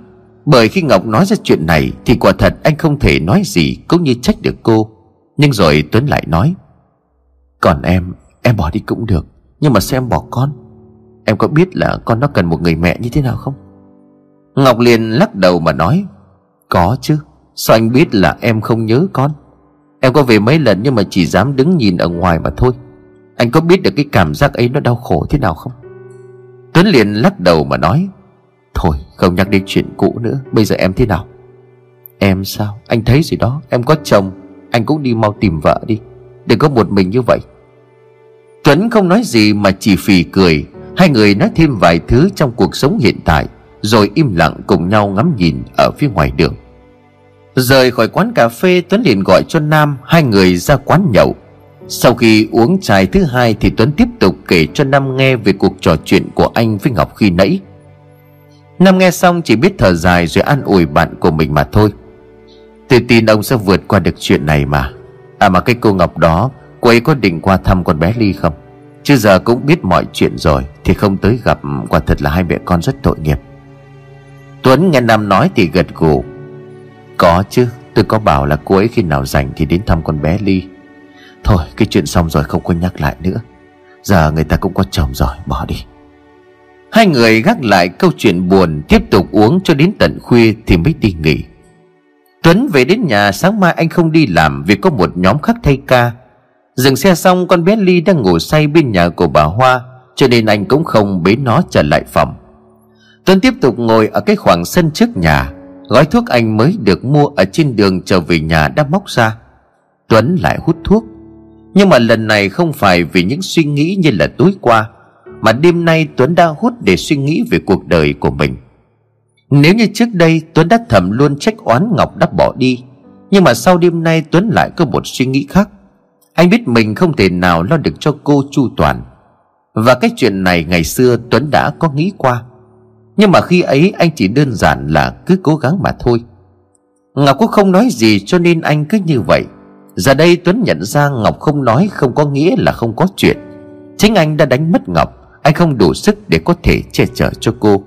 Bởi khi Ngọc nói ra chuyện này Thì quả thật anh không thể nói gì Cũng như trách được cô. Nhưng rồi Tuấn lại nói, Còn em Em bỏ đi cũng được, Nhưng mà xem bỏ con. Em có biết là con nó cần một người mẹ như thế nào không? Ngọc liền lắc đầu mà nói, Có chứ, Sao anh biết là em không nhớ con? Em có về mấy lần nhưng mà chỉ dám đứng nhìn ở ngoài mà thôi. Anh có biết được cái cảm giác ấy nó đau khổ thế nào không? Tuấn liền lắc đầu mà nói, Thôi, không nhắc đến chuyện cũ nữa, Bây giờ em thế nào? Em sao? Anh thấy gì đó, Em có chồng, Anh cũng đi mau tìm vợ đi. Đừng có một mình như vậy. Tuấn không nói gì mà chỉ phì cười. Hai người nói thêm vài thứ trong cuộc sống hiện tại, Rồi im lặng cùng nhau ngắm nhìn ở phía ngoài đường. Rời khỏi quán cà phê, Tuấn liền gọi cho Nam Hai người ra quán nhậu. Sau khi uống chai thứ hai Thì Tuấn tiếp tục kể cho Nam nghe Về cuộc trò chuyện của anh với Ngọc khi nãy. Nam nghe xong chỉ biết thở dài Rồi an ủi bạn của mình mà thôi. Tôi tin ông sẽ vượt qua được chuyện này mà. À mà cái cô Ngọc đó Cô ấy có định qua thăm con bé Ly không? Chứ giờ cũng biết mọi chuyện rồi, Thì không tới gặp, Quả thật là hai mẹ con rất tội nghiệp. Tuấn nghe Nam nói thì gật gù. Có chứ, Tôi có bảo là cô ấy khi nào rảnh Thì đến thăm con bé Ly. Thôi, cái chuyện xong rồi không có nhắc lại nữa. Giờ người ta cũng có chồng rồi, Bỏ đi. Hai người gác lại câu chuyện buồn, Tiếp tục uống cho đến tận khuya Thì mới đi nghỉ. Tuấn về đến nhà, sáng mai anh không đi làm Vì có một nhóm khác thay ca. Dừng xe xong, con bé Ly đang ngủ say bên nhà của bà Hoa, Cho nên anh cũng không bế nó trở lại phòng. Tuấn tiếp tục ngồi ở cái khoảng sân trước nhà. Gói thuốc anh mới được mua ở trên đường trở về nhà đã móc ra. Tuấn lại hút thuốc. Nhưng mà lần này không phải vì những suy nghĩ như là tối qua, Mà đêm nay Tuấn đang hút để suy nghĩ về cuộc đời của mình. Nếu như trước đây Tuấn đã thầm luôn trách oán Ngọc đã bỏ đi, Nhưng mà sau đêm nay Tuấn lại có một suy nghĩ khác. Anh biết mình không thể nào lo được cho cô chu toàn. Và cái chuyện này ngày xưa Tuấn đã có nghĩ qua. Nhưng mà khi ấy anh chỉ đơn giản là cứ cố gắng mà thôi. Ngọc cũng không nói gì cho nên anh cứ như vậy. Giờ đây Tuấn nhận ra Ngọc không nói không có nghĩa là không có chuyện. Chính anh đã đánh mất Ngọc. Anh không đủ sức để có thể che chở cho cô.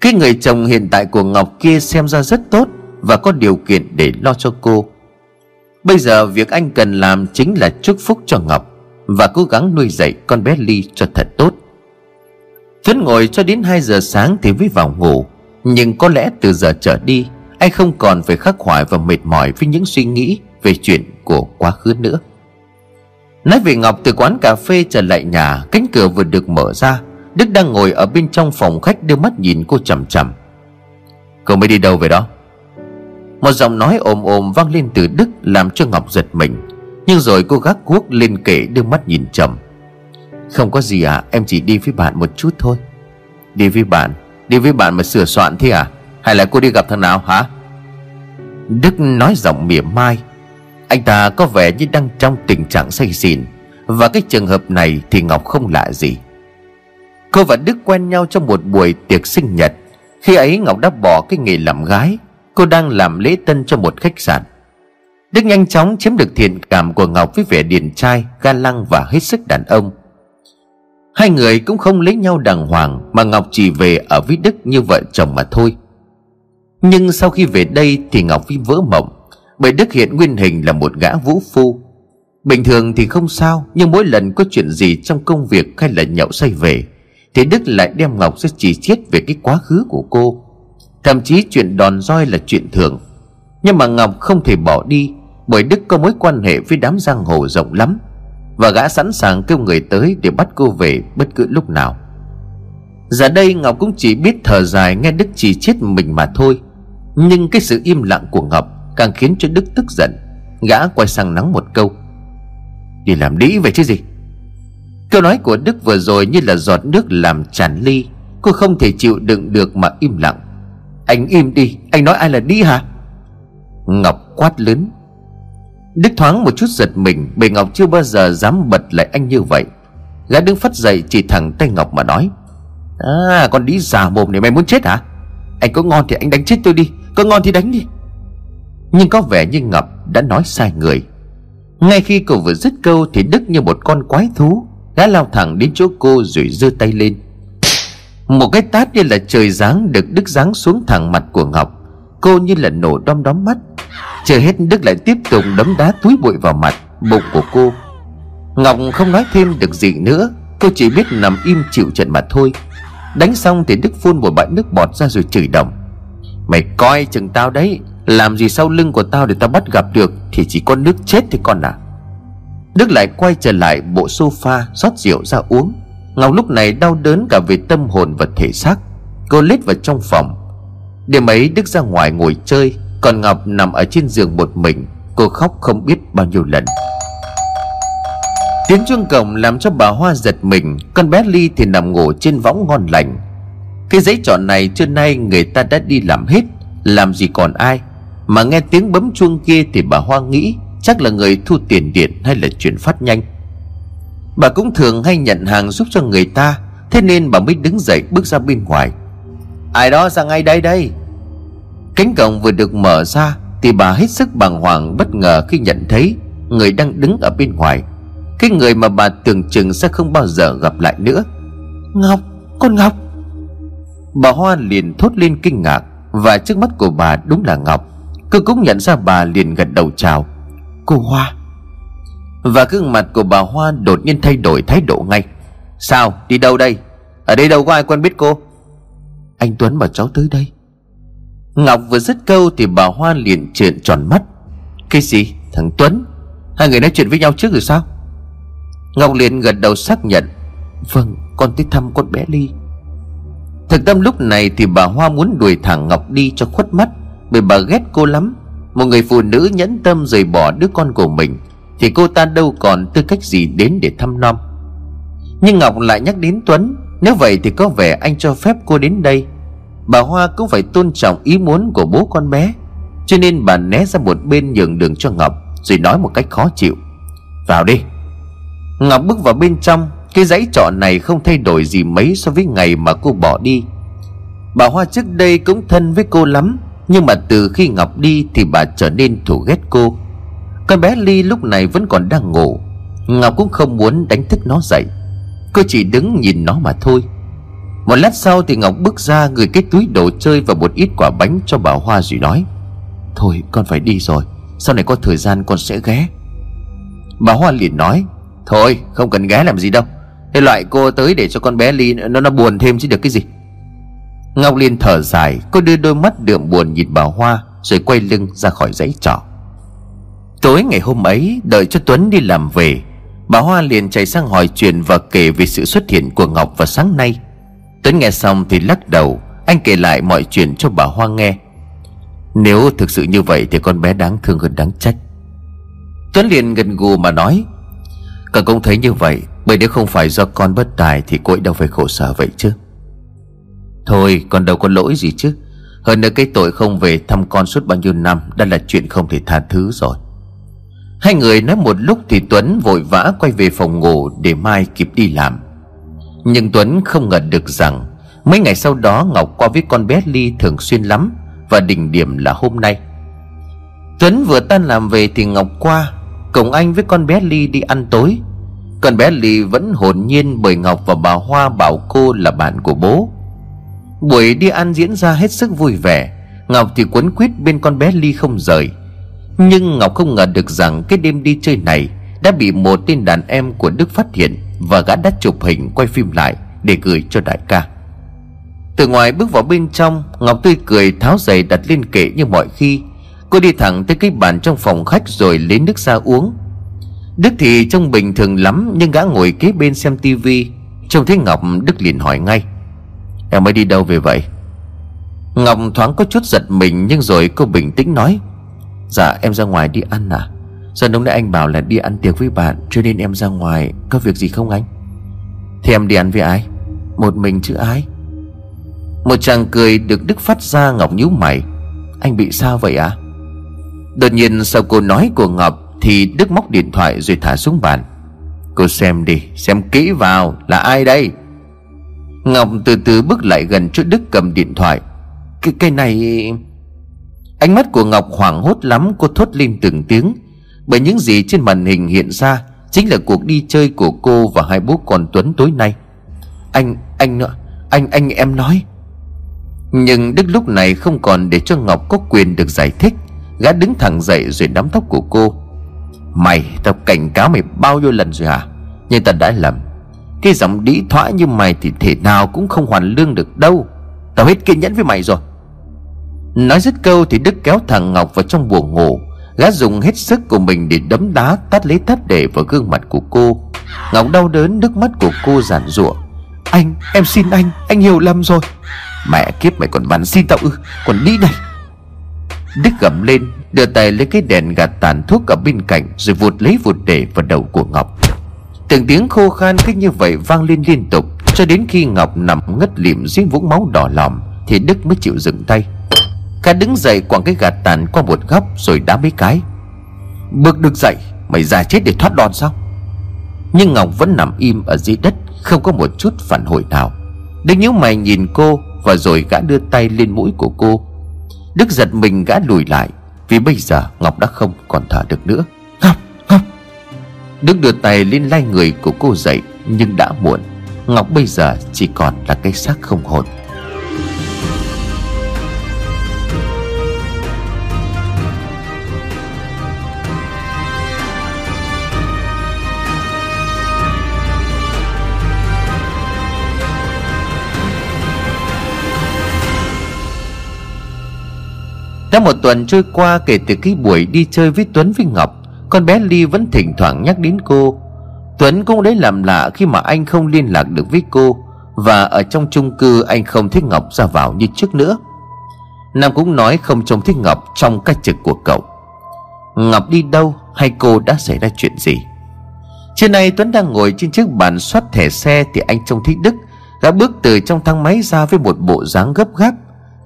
Cái người chồng hiện tại của Ngọc kia xem ra rất tốt Và có điều kiện để lo cho cô. Bây giờ việc anh cần làm chính là chúc phúc cho Ngọc Và cố gắng nuôi dạy con bé Ly cho thật tốt. Thuấn ngồi cho đến 2 giờ sáng thì mới vào ngủ. Nhưng có lẽ từ giờ trở đi, Anh không còn phải khắc khoải và mệt mỏi Với những suy nghĩ về chuyện của quá khứ nữa. Nói về Ngọc từ quán cà phê trở lại nhà, Cánh cửa vừa được mở ra, Đức đang ngồi ở bên trong phòng khách đưa mắt nhìn cô chằm chằm. Cậu mới đi đâu về đó? Một giọng nói ồm ồm vang lên từ Đức Làm cho Ngọc giật mình. Nhưng rồi cô gác cuốc lên kể đưa mắt nhìn trầm không có gì à Em chỉ đi với bạn một chút thôi. Đi với bạn? Đi với bạn mà sửa soạn thế à? Hay là cô đi gặp thằng nào, hả? Đức nói giọng mỉa mai. Anh ta có vẻ như đang trong tình trạng say xỉn. Và cái trường hợp này thì Ngọc không lạ gì. Cô và Đức quen nhau trong một buổi tiệc sinh nhật. Khi ấy Ngọc đã bỏ cái nghề làm gái. Cô đang làm lễ tân cho một khách sạn. Đức nhanh chóng chiếm được thiện cảm của Ngọc với vẻ điển trai, ga lăng và hết sức đàn ông. Hai người cũng không lấy nhau đàng hoàng Mà Ngọc chỉ về ở với Đức như vợ chồng mà thôi. Nhưng sau khi về đây thì Ngọc Vi vỡ mộng Bởi Đức hiện nguyên hình là một gã vũ phu. Bình thường thì không sao Nhưng mỗi lần có chuyện gì trong công việc hay là nhậu say về Thì Đức lại đem Ngọc ra chỉ chiết về cái quá khứ của cô. Thậm chí chuyện đòn roi là chuyện thường. Nhưng mà Ngọc không thể bỏ đi, Bởi Đức có mối quan hệ với đám giang hồ rộng lắm, và gã sẵn sàng kêu người tới để bắt cô về bất cứ lúc nào. Giờ đây Ngọc cũng chỉ biết thở dài nghe Đức chỉ chết mình mà thôi, Nhưng cái sự im lặng của Ngọc càng khiến cho Đức tức giận. Gã quay sang nắng một câu. Đi làm đĩ vậy chứ gì? Câu nói của Đức vừa rồi như là giọt nước làm tràn ly, Cô không thể chịu đựng được mà im lặng. Anh im đi. Anh nói ai là đi hả? Ngọc quát lớn. Đức thoáng một chút giật mình Bề Ngọc chưa bao giờ dám bật lại anh như vậy. Gã đứng phát dậy chỉ thẳng tay Ngọc mà nói À con đi già mồm này mày muốn chết hả? Anh có ngon thì anh đánh chết tôi đi, Có ngon thì đánh đi. Nhưng có vẻ như Ngọc đã nói sai người. Ngay khi cậu vừa dứt câu Thì Đức như một con quái thú, Gã lao thẳng đến chỗ cô rồi giơ tay lên. Một cái tát như là trời giáng Được Đức giáng xuống thẳng mặt của Ngọc. Cô như là nổ đom đóm mắt. Chưa hết Đức lại tiếp tục đấm đá túi bụi vào mặt, Bụng của cô. Ngọc không nói thêm được gì nữa. Cô chỉ biết nằm im chịu trận mà thôi. Đánh xong thì Đức phun một bãi nước bọt ra rồi chửi đồng Mày coi chừng tao đấy. Làm gì sau lưng của tao để tao bắt gặp được? Thì chỉ có nước chết thì con à? Đức lại quay trở lại bộ sofa rót rượu ra uống. Ngọc lúc này đau đớn cả về tâm hồn và thể xác. Cô lết vào trong phòng. Đêm ấy Đức ra ngoài ngồi chơi, Còn Ngọc nằm ở trên giường một mình. Cô khóc không biết bao nhiêu lần. Tiếng chuông cổng làm cho bà Hoa giật mình. Con bé Ly thì nằm ngủ trên võng ngon lành. Cái giấy trọ này trưa nay người ta đã đi làm hết, Làm gì còn ai. Mà nghe tiếng bấm chuông kia thì bà Hoa nghĩ Chắc là người thu tiền điện hay là chuyển phát nhanh. Bà cũng thường hay nhận hàng giúp cho người ta Thế nên bà mới đứng dậy bước ra bên ngoài. Ai đó ra ngay đây đây. Cánh cổng vừa được mở ra Thì bà hết sức bàng hoàng bất ngờ khi nhận thấy Người đang đứng ở bên ngoài. Cái người mà bà tưởng chừng sẽ không bao giờ gặp lại nữa. Ngọc, con Ngọc. Bà Hoa liền thốt lên kinh ngạc Và trước mắt của bà đúng là Ngọc. Cô cũng nhận ra bà liền gật đầu chào. Cô Hoa và gương mặt của bà Hoa đột nhiên thay đổi thái độ ngay. Sao? Đi đâu đây? Ở đây đâu có ai quen biết cô? Anh Tuấn bảo cháu tới đây. Ngọc vừa dứt câu thì bà Hoa liền trợn tròn mắt. Cái gì? Thằng Tuấn? Hai người nói chuyện với nhau trước rồi sao? Ngọc liền gật đầu xác nhận. Vâng con tới thăm con bé Ly. Thực tâm lúc này thì bà Hoa muốn đuổi thẳng Ngọc đi cho khuất mắt. Bởi bà ghét cô lắm. Một người phụ nữ nhẫn tâm rời bỏ đứa con của mình. Thì cô ta đâu còn tư cách gì đến để thăm nom Nhưng Ngọc lại nhắc đến Tuấn, Nếu vậy thì có vẻ anh cho phép cô đến đây. Bà Hoa cũng phải tôn trọng ý muốn của bố con bé, Cho nên bà né ra một bên nhường đường cho Ngọc, Rồi nói một cách khó chịu. Vào đi. Ngọc bước vào bên trong, Cái dãy trọ này không thay đổi gì mấy so với ngày mà cô bỏ đi. Bà Hoa trước đây cũng thân với cô lắm, Nhưng mà từ khi Ngọc đi thì bà trở nên thù ghét cô. Con bé Ly lúc này vẫn còn đang ngủ. Ngọc cũng không muốn đánh thức nó dậy. Cô chỉ đứng nhìn nó mà thôi. Một lát sau thì Ngọc bước ra Gửi cái túi đồ chơi và một ít quả bánh cho bà Hoa rồi nói, Thôi, con phải đi rồi. Sau này có thời gian con sẽ ghé. Bà Hoa liền nói, Thôi, không cần ghé làm gì đâu. Thế loại cô tới để cho con bé Ly nó nó buồn thêm chứ được cái gì. Ngọc liền thở dài, Cô đưa đôi mắt đượm buồn nhìn bà Hoa, Rồi quay lưng ra khỏi dãy trọ. Tối ngày hôm ấy, Đợi cho Tuấn đi làm về, Bà Hoa liền chạy sang hỏi chuyện Và kể về sự xuất hiện của Ngọc vào sáng nay. Tuấn nghe xong thì lắc đầu, Anh kể lại mọi chuyện cho bà Hoa nghe. Nếu thực sự như vậy Thì con bé đáng thương hơn đáng trách. Tuấn liền gần gù mà nói cả cũng thấy như vậy, Bởi nếu không phải do con bất tài Thì cô ấy đâu phải khổ sở vậy chứ. Thôi, con đâu có lỗi gì chứ. Hơn nữa cái tội không về thăm con suốt bao nhiêu năm, Đã là chuyện không thể tha thứ rồi. Hai người nói một lúc thì Tuấn vội vã quay về phòng ngủ Để mai kịp đi làm. Nhưng Tuấn không ngờ được rằng, Mấy ngày sau đó Ngọc qua với con bé Ly thường xuyên lắm Và đỉnh điểm là hôm nay. Tuấn vừa tan làm về thì Ngọc qua, Cùng anh với con bé Ly đi ăn tối. Con bé Ly vẫn hồn nhiên bởi Ngọc và bà Hoa bảo cô là bạn của bố. Buổi đi ăn diễn ra hết sức vui vẻ, Ngọc thì quấn quýt bên con bé Ly không rời. Nhưng Ngọc không ngờ được rằng Cái đêm đi chơi này Đã bị một tên đàn em của Đức phát hiện Và gã đã chụp hình quay phim lại Để gửi cho đại ca. Từ ngoài bước vào bên trong, Ngọc tươi cười tháo giày đặt lên kệ như mọi khi. Cô đi thẳng tới cái bàn trong phòng khách Rồi lấy nước ra uống. Đức thì trông bình thường lắm, Nhưng gã ngồi kế bên xem tivi Trông thấy Ngọc, Đức liền hỏi ngay. Em mới đi đâu về vậy? Ngọc thoáng có chút giật mình, Nhưng rồi cô bình tĩnh nói. Dạ em ra ngoài đi ăn à? Giờ lúc nãy anh bảo là đi ăn tiệc với bạn Cho nên em ra ngoài Có việc gì không anh? Thì em đi ăn với ai? Một mình chứ ai? Một chàng cười được Đức phát ra Ngọc nhíu mày. Anh bị sao vậy à Đột nhiên sau cô nói của Ngọc Thì Đức móc điện thoại rồi thả xuống bàn. Cô xem đi Xem kỹ vào là ai đây? Ngọc từ từ bước lại gần chỗ Đức cầm điện thoại. Cái, cái này Ánh mắt của Ngọc hoảng hốt lắm Cô thốt lên từng tiếng. Bởi những gì trên màn hình hiện ra Chính là cuộc đi chơi của cô và hai bố con Tuấn tối nay. Anh, anh, anh, anh em nói. Nhưng Đức lúc này không còn để cho Ngọc có quyền được giải thích. Gã đứng thẳng dậy rồi nắm tóc của cô. Mày, tao cảnh cáo mày bao nhiêu lần rồi hả? Nhưng tao đã lầm. Cái giọng đĩ thoại như mày thì thể nào cũng không hoàn lương được đâu. Tao hết kiên nhẫn với mày rồi. Nói dứt câu thì Đức kéo thằng Ngọc vào trong buồng ngủ. Gã dùng hết sức của mình để đấm đá tát lấy tát để vào gương mặt của cô. Ngọc đau đớn nước mắt của cô giản rủa Anh, em xin anh, anh hiểu lầm rồi. Mẹ kiếp mày còn bắn xin tao ư Còn đi này. Đức gầm lên Đưa tay lấy cái đèn gạt tàn thuốc ở bên cạnh Rồi vụt lấy vụt để vào đầu của Ngọc. Từng tiếng khô khan cứ như vậy vang lên liên tục Cho đến khi Ngọc nằm ngất lịm dưới vũng máu đỏ lòm Thì Đức mới chịu dừng tay. Kha đứng dậy quẳng cái gạt tàn qua một góc rồi đá mấy cái. Bước được dậy Mày ra chết để thoát đòn sao? Nhưng Ngọc vẫn nằm im ở dưới đất Không có một chút phản hồi nào. Đức nhíu mày nhìn cô Và rồi gã đưa tay lên mũi của cô. Đức giật mình gã lùi lại Vì bây giờ Ngọc đã không còn thở được nữa. Ngọc, Ngọc! Đức đưa tay lên lai người của cô dậy Nhưng đã muộn. Ngọc bây giờ chỉ còn là cái xác không hồn. Đã một tuần trôi qua kể từ cái buổi đi chơi với Tuấn với Ngọc, Con bé Ly vẫn thỉnh thoảng nhắc đến cô. Tuấn cũng đấy làm lạ khi mà anh không liên lạc được với cô, Và ở trong chung cư anh không thích Ngọc ra vào như trước nữa. Nam cũng nói không trông thích Ngọc trong cách trực của cậu. Ngọc đi đâu hay cô đã xảy ra chuyện gì? Trưa nay Tuấn đang ngồi trên chiếc bàn soát thẻ xe Thì anh trông thấy Đức đã bước từ trong thang máy ra với một bộ dáng gấp gáp.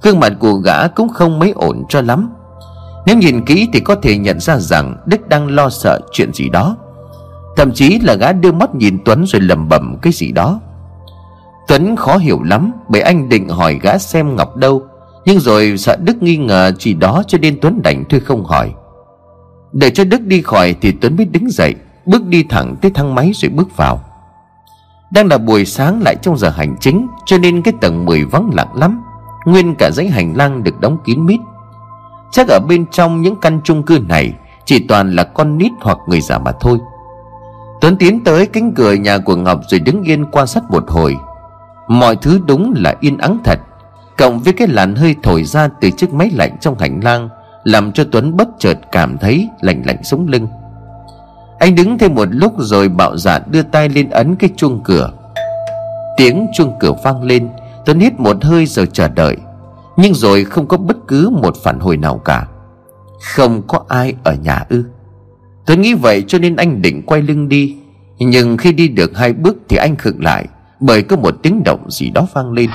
Gương mặt của gã cũng không mấy ổn cho lắm. Nếu nhìn kỹ thì có thể nhận ra rằng Đức đang lo sợ chuyện gì đó. Thậm chí là gã đưa mắt nhìn Tuấn rồi lầm bẩm cái gì đó. Tuấn khó hiểu lắm, Bởi anh định hỏi gã xem Ngọc đâu. Nhưng rồi sợ Đức nghi ngờ chỉ đó Cho nên Tuấn đành thôi không hỏi. Để cho Đức đi khỏi Thì Tuấn mới đứng dậy, Bước đi thẳng tới thang máy rồi bước vào. Đang là buổi sáng lại trong giờ hành chính, Cho nên cái tầng 10 vắng lặng lắm. Nguyên cả dãy hành lang được đóng kín mít. Chắc ở bên trong những căn chung cư này Chỉ toàn là con nít hoặc người già mà thôi. Tuấn tiến tới cánh cửa nhà của Ngọc rồi đứng yên quan sát một hồi. Mọi thứ đúng là yên ắng thật, Cộng với cái làn hơi thổi ra từ chiếc máy lạnh trong hành lang, Làm cho Tuấn bất chợt cảm thấy lạnh lạnh sống lưng. Anh đứng thêm một lúc rồi bạo dạn đưa tay lên ấn cái chuông cửa. Tiếng chuông cửa vang lên. Tuấn hít một hơi rồi chờ đợi. Nhưng rồi không có bất cứ một phản hồi nào cả. Không có ai ở nhà ư? Tuấn nghĩ vậy cho nên anh định quay lưng đi. Nhưng khi đi được hai bước thì anh khựng lại, Bởi có một tiếng động gì đó vang lên.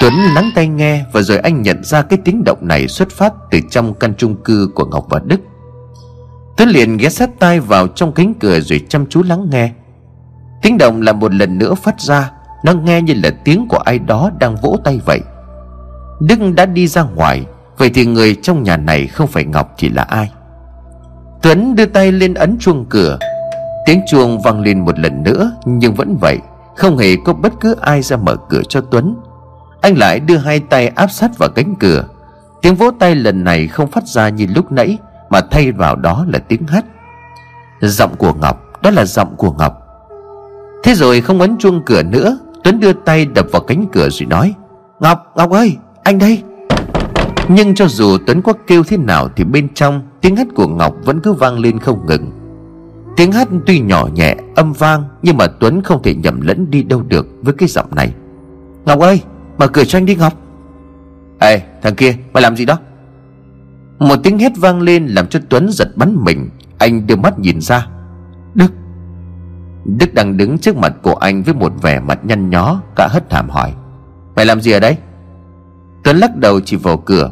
Tuấn lắng tay nghe Và rồi anh nhận ra cái tiếng động này xuất phát Từ trong căn chung cư của Ngọc và Đức. Tuấn liền ghé sát tai vào trong cánh cửa Rồi chăm chú lắng nghe. Tiếng động là một lần nữa phát ra. Nó nghe như là tiếng của ai đó đang vỗ tay vậy. Đức đã đi ra ngoài, Vậy thì người trong nhà này không phải Ngọc thì là ai? Tuấn đưa tay lên ấn chuông cửa. Tiếng chuông vang lên một lần nữa, Nhưng vẫn vậy, Không hề có bất cứ ai ra mở cửa cho Tuấn. Anh lại đưa hai tay áp sát vào cánh cửa. Tiếng vỗ tay lần này không phát ra như lúc nãy, Mà thay vào đó là tiếng hát. Giọng của Ngọc, Đó là giọng của Ngọc. Thế rồi không ấn chuông cửa nữa Tuấn đưa tay đập vào cánh cửa rồi nói Ngọc, Ngọc ơi, anh đây. Nhưng cho dù Tuấn có kêu thế nào Thì bên trong tiếng hát của Ngọc vẫn cứ vang lên không ngừng. Tiếng hát tuy nhỏ nhẹ âm vang Nhưng mà Tuấn không thể nhầm lẫn đi đâu được với cái giọng này. Ngọc ơi mở cửa cho anh đi Ngọc. Ê thằng kia mày làm gì đó? Một tiếng hét vang lên làm cho Tuấn giật bắn mình. Anh đưa mắt nhìn ra Đức đang đứng trước mặt của anh với một vẻ mặt nhăn nhó, Cả hất thảm hỏi, Mày làm gì ở đây? Tuấn lắc đầu chỉ vào cửa.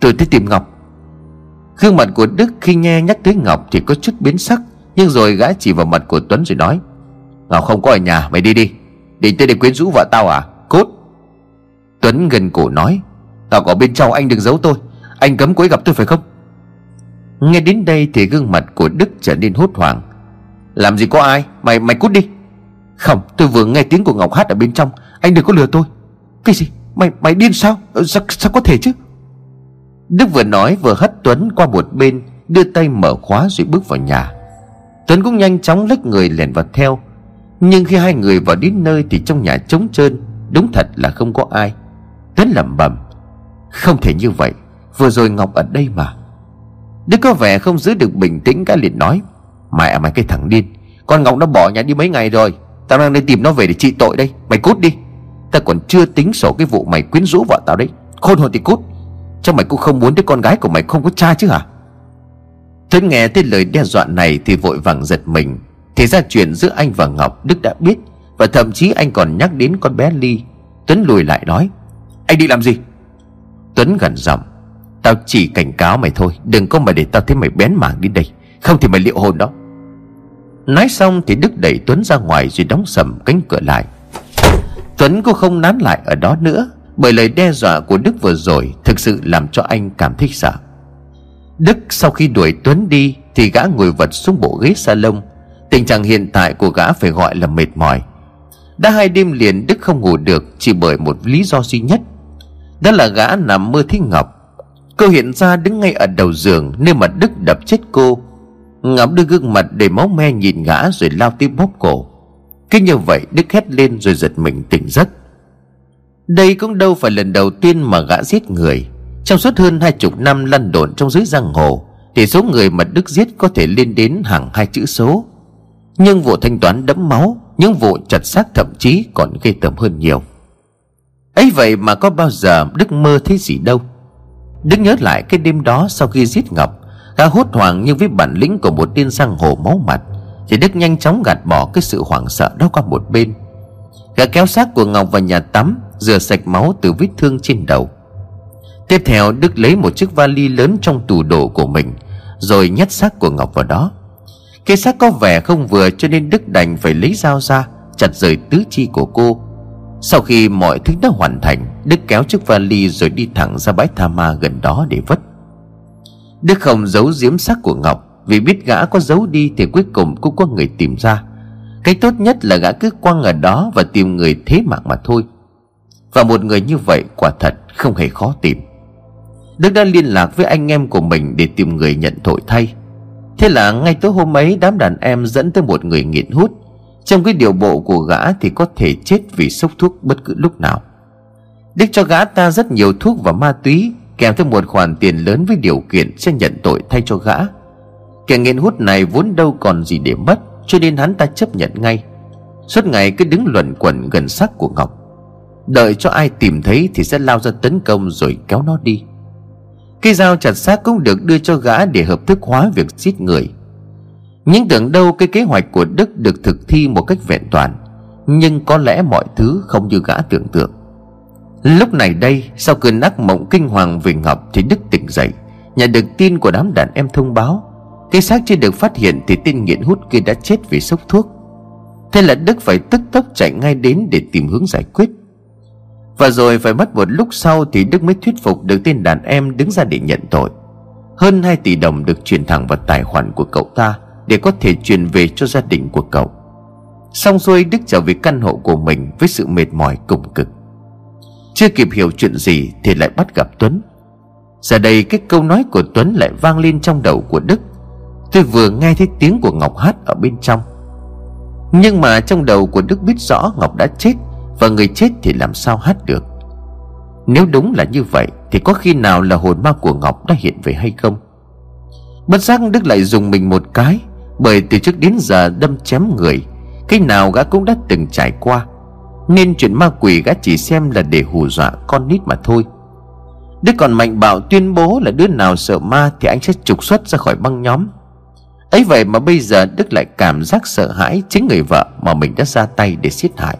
Tôi tới tìm Ngọc. Gương mặt của Đức khi nghe nhắc tới Ngọc Thì có chút biến sắc, Nhưng rồi gã chỉ vào mặt của Tuấn rồi nói, Ngọc không có ở nhà, mày đi đi. Định tới để quyến rũ vợ tao à? Cốt. Tuấn gần cổ nói, Tao có bên trong anh đừng giấu tôi. Anh cấm cô ấy gặp tôi phải không? Nghe đến đây thì gương mặt của Đức trở nên hốt hoảng. Làm gì có ai? Mày mày cút đi. Không tôi vừa nghe tiếng của Ngọc hát ở bên trong. Anh đừng có lừa tôi. Cái gì? Mày mày điên sao? Ờ, sao, sao có thể chứ? Đức vừa nói vừa hất Tuấn qua một bên Đưa tay mở khóa rồi bước vào nhà. Tuấn cũng nhanh chóng lách người lèn vào theo. Nhưng khi hai người vào đến nơi Thì trong nhà trống trơn Đúng thật là không có ai. Tuấn lẩm bẩm Không thể như vậy. Vừa rồi Ngọc ở đây mà. Đức có vẻ không giữ được bình tĩnh Cả liền nói Mẹ mày cái thằng điên. Con Ngọc nó bỏ nhà đi mấy ngày rồi. Tao đang đi tìm nó về để trị tội đây. Mày cút đi. Tao còn chưa tính sổ cái vụ mày quyến rũ vợ tao đấy. Khôn hồn thì cút. Chắc mày cũng không muốn đứa con gái của mày không có cha chứ hả? Tuấn nghe tới lời đe dọa này Thì vội vàng giật mình. Thì ra chuyện giữa anh và Ngọc, Đức đã biết. Và thậm chí anh còn nhắc đến con bé Ly. Tuấn lùi lại nói, Anh đi làm gì? Tuấn gần giọng, Tao chỉ cảnh cáo mày thôi. Đừng có mà để tao thấy mày bén mảng đi đây. Không thì mày liệu hồn đó. Nói xong thì Đức đẩy Tuấn ra ngoài Rồi đóng sầm cánh cửa lại. Tuấn cũng không nán lại ở đó nữa, Bởi lời đe dọa của Đức vừa rồi Thực sự làm cho anh cảm thấy sợ. Đức sau khi đuổi Tuấn đi Thì gã ngồi vật xuống bộ ghế salon. Tình trạng hiện tại của gã phải gọi là mệt mỏi. Đã hai đêm liền Đức không ngủ được Chỉ bởi một lý do duy nhất. Đó là gã nằm mơ thấy Ngọc. Cô hiện ra đứng ngay ở đầu giường Nơi mà Đức đập chết cô. Ngọc đưa gương mặt đầy máu me nhìn ngã Rồi lao tiếp bóp cổ. Cứ như vậy, Đức hét lên rồi giật mình tỉnh giấc. Đây cũng đâu phải lần đầu tiên mà gã giết người. Trong suốt hơn hai chục năm lăn lộn trong dưới giang hồ, Thì số người mà Đức giết có thể lên đến hàng hai chữ số. Nhưng vụ thanh toán đẫm máu, Những vụ chặt xác thậm chí còn gây tầm hơn nhiều. Ấy vậy mà có bao giờ Đức mơ thấy gì đâu. Đức nhớ lại cái đêm đó sau khi giết Ngọc Gã hốt hoảng nhưng với bản lĩnh của một tên giang hồ máu mặt, Thì Đức nhanh chóng gạt bỏ cái sự hoảng sợ đó qua một bên. Gã kéo xác của Ngọc vào nhà tắm, Rửa sạch máu từ vết thương trên đầu. Tiếp theo, Đức lấy một chiếc vali lớn trong tủ đồ của mình, Rồi nhét xác của Ngọc vào đó. Cái xác có vẻ không vừa cho nên Đức đành phải lấy dao ra, Chặt rời tứ chi của cô. Sau khi mọi thứ đã hoàn thành, Đức kéo chiếc vali rồi đi thẳng ra bãi tha ma gần đó để vứt Đức không giấu giếm xác của Ngọc, Vì biết gã có giấu đi thì cuối cùng cũng có người tìm ra. Cái tốt nhất là gã cứ quăng ở đó Và tìm người thế mạng mà thôi. Và một người như vậy quả thật không hề khó tìm. Đức đã liên lạc với anh em của mình Để tìm người nhận tội thay. Thế là ngay tối hôm ấy, Đám đàn em dẫn tới một người nghiện hút. Trong cái điều bộ của gã Thì có thể chết vì sốc thuốc bất cứ lúc nào. Đức cho gã ta rất nhiều thuốc và ma túy Kèm theo một khoản tiền lớn với điều kiện Sẽ nhận tội thay cho gã. Kẻ nghiện hút này vốn đâu còn gì để mất, Cho nên hắn ta chấp nhận ngay. Suốt ngày cứ đứng luẩn quẩn gần xác của Ngọc. Đợi cho ai tìm thấy Thì sẽ lao ra tấn công rồi kéo nó đi. Cây dao chặt xác cũng được đưa cho gã Để hợp thức hóa việc giết người. Những tưởng đâu cái kế hoạch của Đức Được thực thi một cách vẹn toàn, Nhưng có lẽ mọi thứ không như gã tưởng tượng. Lúc này đây, Sau cơn ác mộng kinh hoàng về Ngọc Thì Đức tỉnh dậy. Nhận được tin của đám đàn em thông báo, Cái xác chưa được phát hiện Thì tên nghiện hút kia đã chết vì sốc thuốc. Thế là Đức phải tức tốc chạy ngay đến Để tìm hướng giải quyết. Và rồi phải mất một lúc sau Thì Đức mới thuyết phục được tên đàn em Đứng ra để nhận tội. Hơn 2 tỷ đồng được chuyển thẳng vào tài khoản của cậu ta Để có thể chuyển về cho gia đình của cậu. Xong xuôi Đức trở về căn hộ của mình Với sự mệt mỏi cùng cực chưa kịp hiểu chuyện gì Thì lại bắt gặp Tuấn. Giờ đây cái câu nói của Tuấn lại vang lên trong đầu của Đức. Tôi vừa nghe thấy tiếng của Ngọc hát ở bên trong. Nhưng mà trong đầu của Đức biết rõ Ngọc đã chết Và người chết thì làm sao hát được. Nếu đúng là như vậy Thì có khi nào là hồn ma của Ngọc đã hiện về hay không? Bất giác Đức lại dùng mình một cái, Bởi từ trước đến giờ đâm chém người Cái nào gã cũng đã từng trải qua nên chuyện ma quỷ gã chỉ xem là để hù dọa con nít mà thôi. Đức còn mạnh bạo tuyên bố là đứa nào sợ ma Thì anh sẽ trục xuất ra khỏi băng nhóm. Ấy vậy mà bây giờ Đức lại cảm giác sợ hãi Chính người vợ mà mình đã ra tay để giết hại.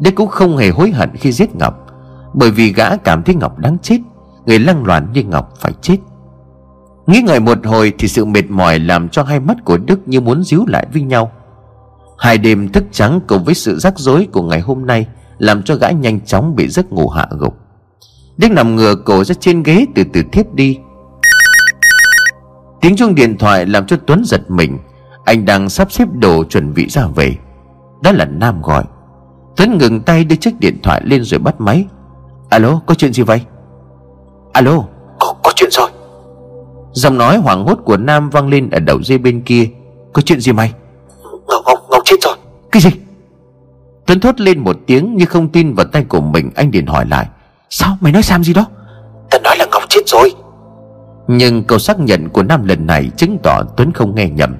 Đức cũng không hề hối hận khi giết Ngọc, Bởi vì gã cảm thấy Ngọc đáng chết, Người lăng loạn như Ngọc phải chết. Nghĩ ngợi một hồi thì sự mệt mỏi Làm cho hai mắt của Đức như muốn díu lại với nhau. Hai đêm thức trắng cùng với sự rắc rối của ngày hôm nay Làm cho gã nhanh chóng bị giấc ngủ hạ gục. Đức nằm ngửa cổ ra trên ghế từ từ thiếp đi. Tiếng chuông điện thoại làm cho Tuấn giật mình. Anh đang sắp xếp đồ chuẩn bị ra về. Đó là Nam gọi. Tuấn ngừng tay đưa chiếc điện thoại lên rồi bắt máy. Alo có chuyện gì vậy? Alo Có, có chuyện rồi. Giọng nói hoảng hốt của Nam vang lên ở đầu dây bên kia. Có chuyện gì mày? Ngọc, chết rồi. Cái gì? Tuấn thốt lên một tiếng như không tin vào tay của mình Anh liền hỏi lại. Sao mày nói Sam gì đó? Ta nói là Ngọc chết rồi. Nhưng câu xác nhận của Nam lần này Chứng tỏ Tuấn không nghe nhầm.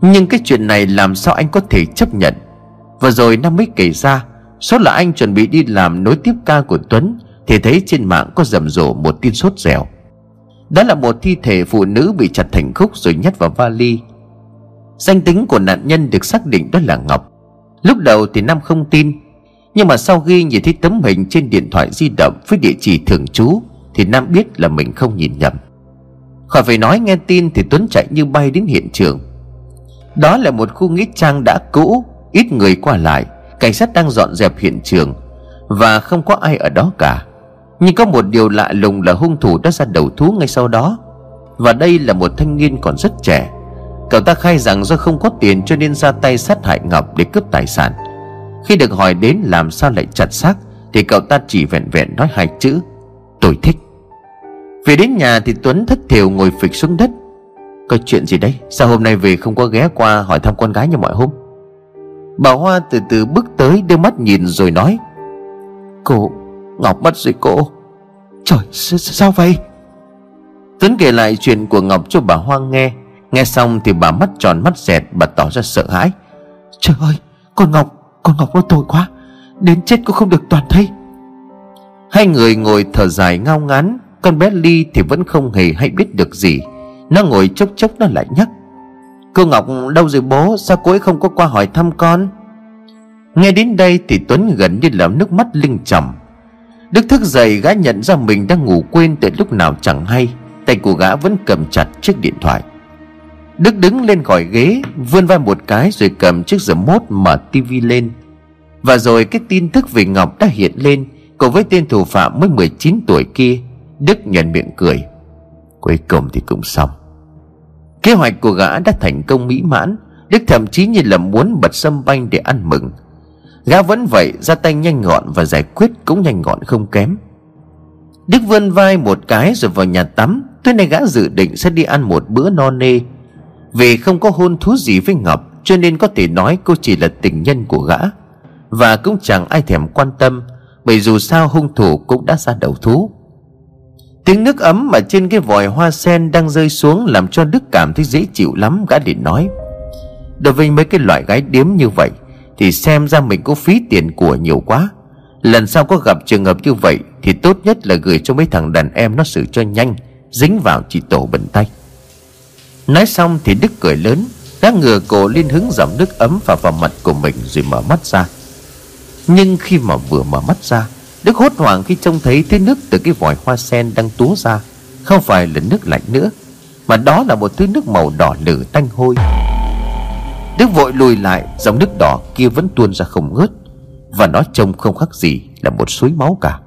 Nhưng cái chuyện này làm sao anh có thể chấp nhận? Và rồi Nam mới kể ra Số là anh chuẩn bị đi làm nối tiếp ca của Tuấn Thì thấy trên mạng có rầm rộ một tin sốt dẻo. Đó là một thi thể phụ nữ bị chặt thành khúc rồi nhét vào vali Danh tính của nạn nhân được xác định đó là Ngọc. Lúc đầu thì Nam không tin, Nhưng mà sau khi nhìn thấy tấm hình trên điện thoại di động Với địa chỉ thường trú Thì Nam biết là mình không nhìn nhầm. Khỏi phải nói nghe tin thì Tuấn chạy như bay đến hiện trường. Đó là một khu nghĩa trang đã cũ, Ít người qua lại, Cảnh sát đang dọn dẹp hiện trường Và không có ai ở đó cả. Nhưng có một điều lạ lùng là hung thủ đã ra đầu thú ngay sau đó. Và đây là một thanh niên còn rất trẻ Cậu ta khai rằng do không có tiền cho nên ra tay sát hại Ngọc để cướp tài sản. Khi được hỏi đến làm sao lại chặt xác, Thì cậu ta chỉ vẹn vẹn nói hai chữ, Tôi thích. Về đến nhà thì Tuấn thất thiểu ngồi phịch xuống đất. Có chuyện gì đấy? Sao hôm nay về không có ghé qua hỏi thăm con gái như mọi hôm? Bà Hoa từ từ bước tới, đưa mắt nhìn rồi nói, Cô, Ngọc mất rồi cô. Trời sao vậy? Tuấn kể lại chuyện của Ngọc cho bà Hoa nghe. Nghe xong thì bà mắt tròn mắt dẹt Bà tỏ ra sợ hãi. Trời ơi con Ngọc Con Ngọc nó tội quá. Đến chết cũng không được toàn thây. Hai người ngồi thở dài ngao ngán Con bé Ly thì vẫn không hề hay biết được gì. Nó ngồi chốc chốc nó lại nhắc. Cô Ngọc đâu rồi bố? Sao cô ấy không có qua hỏi thăm con? Nghe đến đây thì Tuấn gần như là nước mắt linh trầm Đức thức dậy gã nhận ra mình đang ngủ quên từ lúc nào chẳng hay. Tay của gã vẫn cầm chặt chiếc điện thoại Đức đứng lên khỏi ghế, Vươn vai một cái rồi cầm chiếc remote mở tivi lên. Và rồi cái tin tức về Ngọc đã hiện lên Cùng với tên thủ phạm mới 19 tuổi kia, Đức nhận miệng cười. Cuối cùng thì cũng xong. Kế hoạch của gã đã thành công mỹ mãn, Đức thậm chí như là muốn bật sâm banh để ăn mừng. Gã vẫn vậy, ra tay nhanh gọn và giải quyết cũng nhanh gọn không kém. Đức vươn vai một cái rồi vào nhà tắm, Tối nay gã dự định sẽ đi ăn một bữa no nê. Vì không có hôn thú gì với Ngọc, Cho nên có thể nói cô chỉ là tình nhân của gã. Và cũng chẳng ai thèm quan tâm, Bởi dù sao hung thủ cũng đã ra đầu thú. Tiếng nước ấm mà trên cái vòi hoa sen đang rơi xuống Làm cho Đức cảm thấy dễ chịu lắm, Gã liền nói. Đối với mấy cái loại gái điếm như vậy, Thì xem ra mình có phí tiền của nhiều quá. Lần sau có gặp trường hợp như vậy, Thì tốt nhất là gửi cho mấy thằng đàn em nó xử cho nhanh, Dính vào chỉ tổ bẩn tay. Nói xong thì Đức cười lớn, Đã ngừa cổ lên hứng dòng nước ấm vào vào mặt của mình rồi mở mắt ra. Nhưng khi mà vừa mở mắt ra, Đức hốt hoảng khi trông thấy thứ nước từ cái vòi hoa sen đang túa ra. Không phải là nước lạnh nữa, Mà đó là một thứ nước màu đỏ lử tanh hôi. Đức vội lùi lại, Dòng nước đỏ kia vẫn tuôn ra không ngớt. Và nó trông không khác gì là một suối máu cả.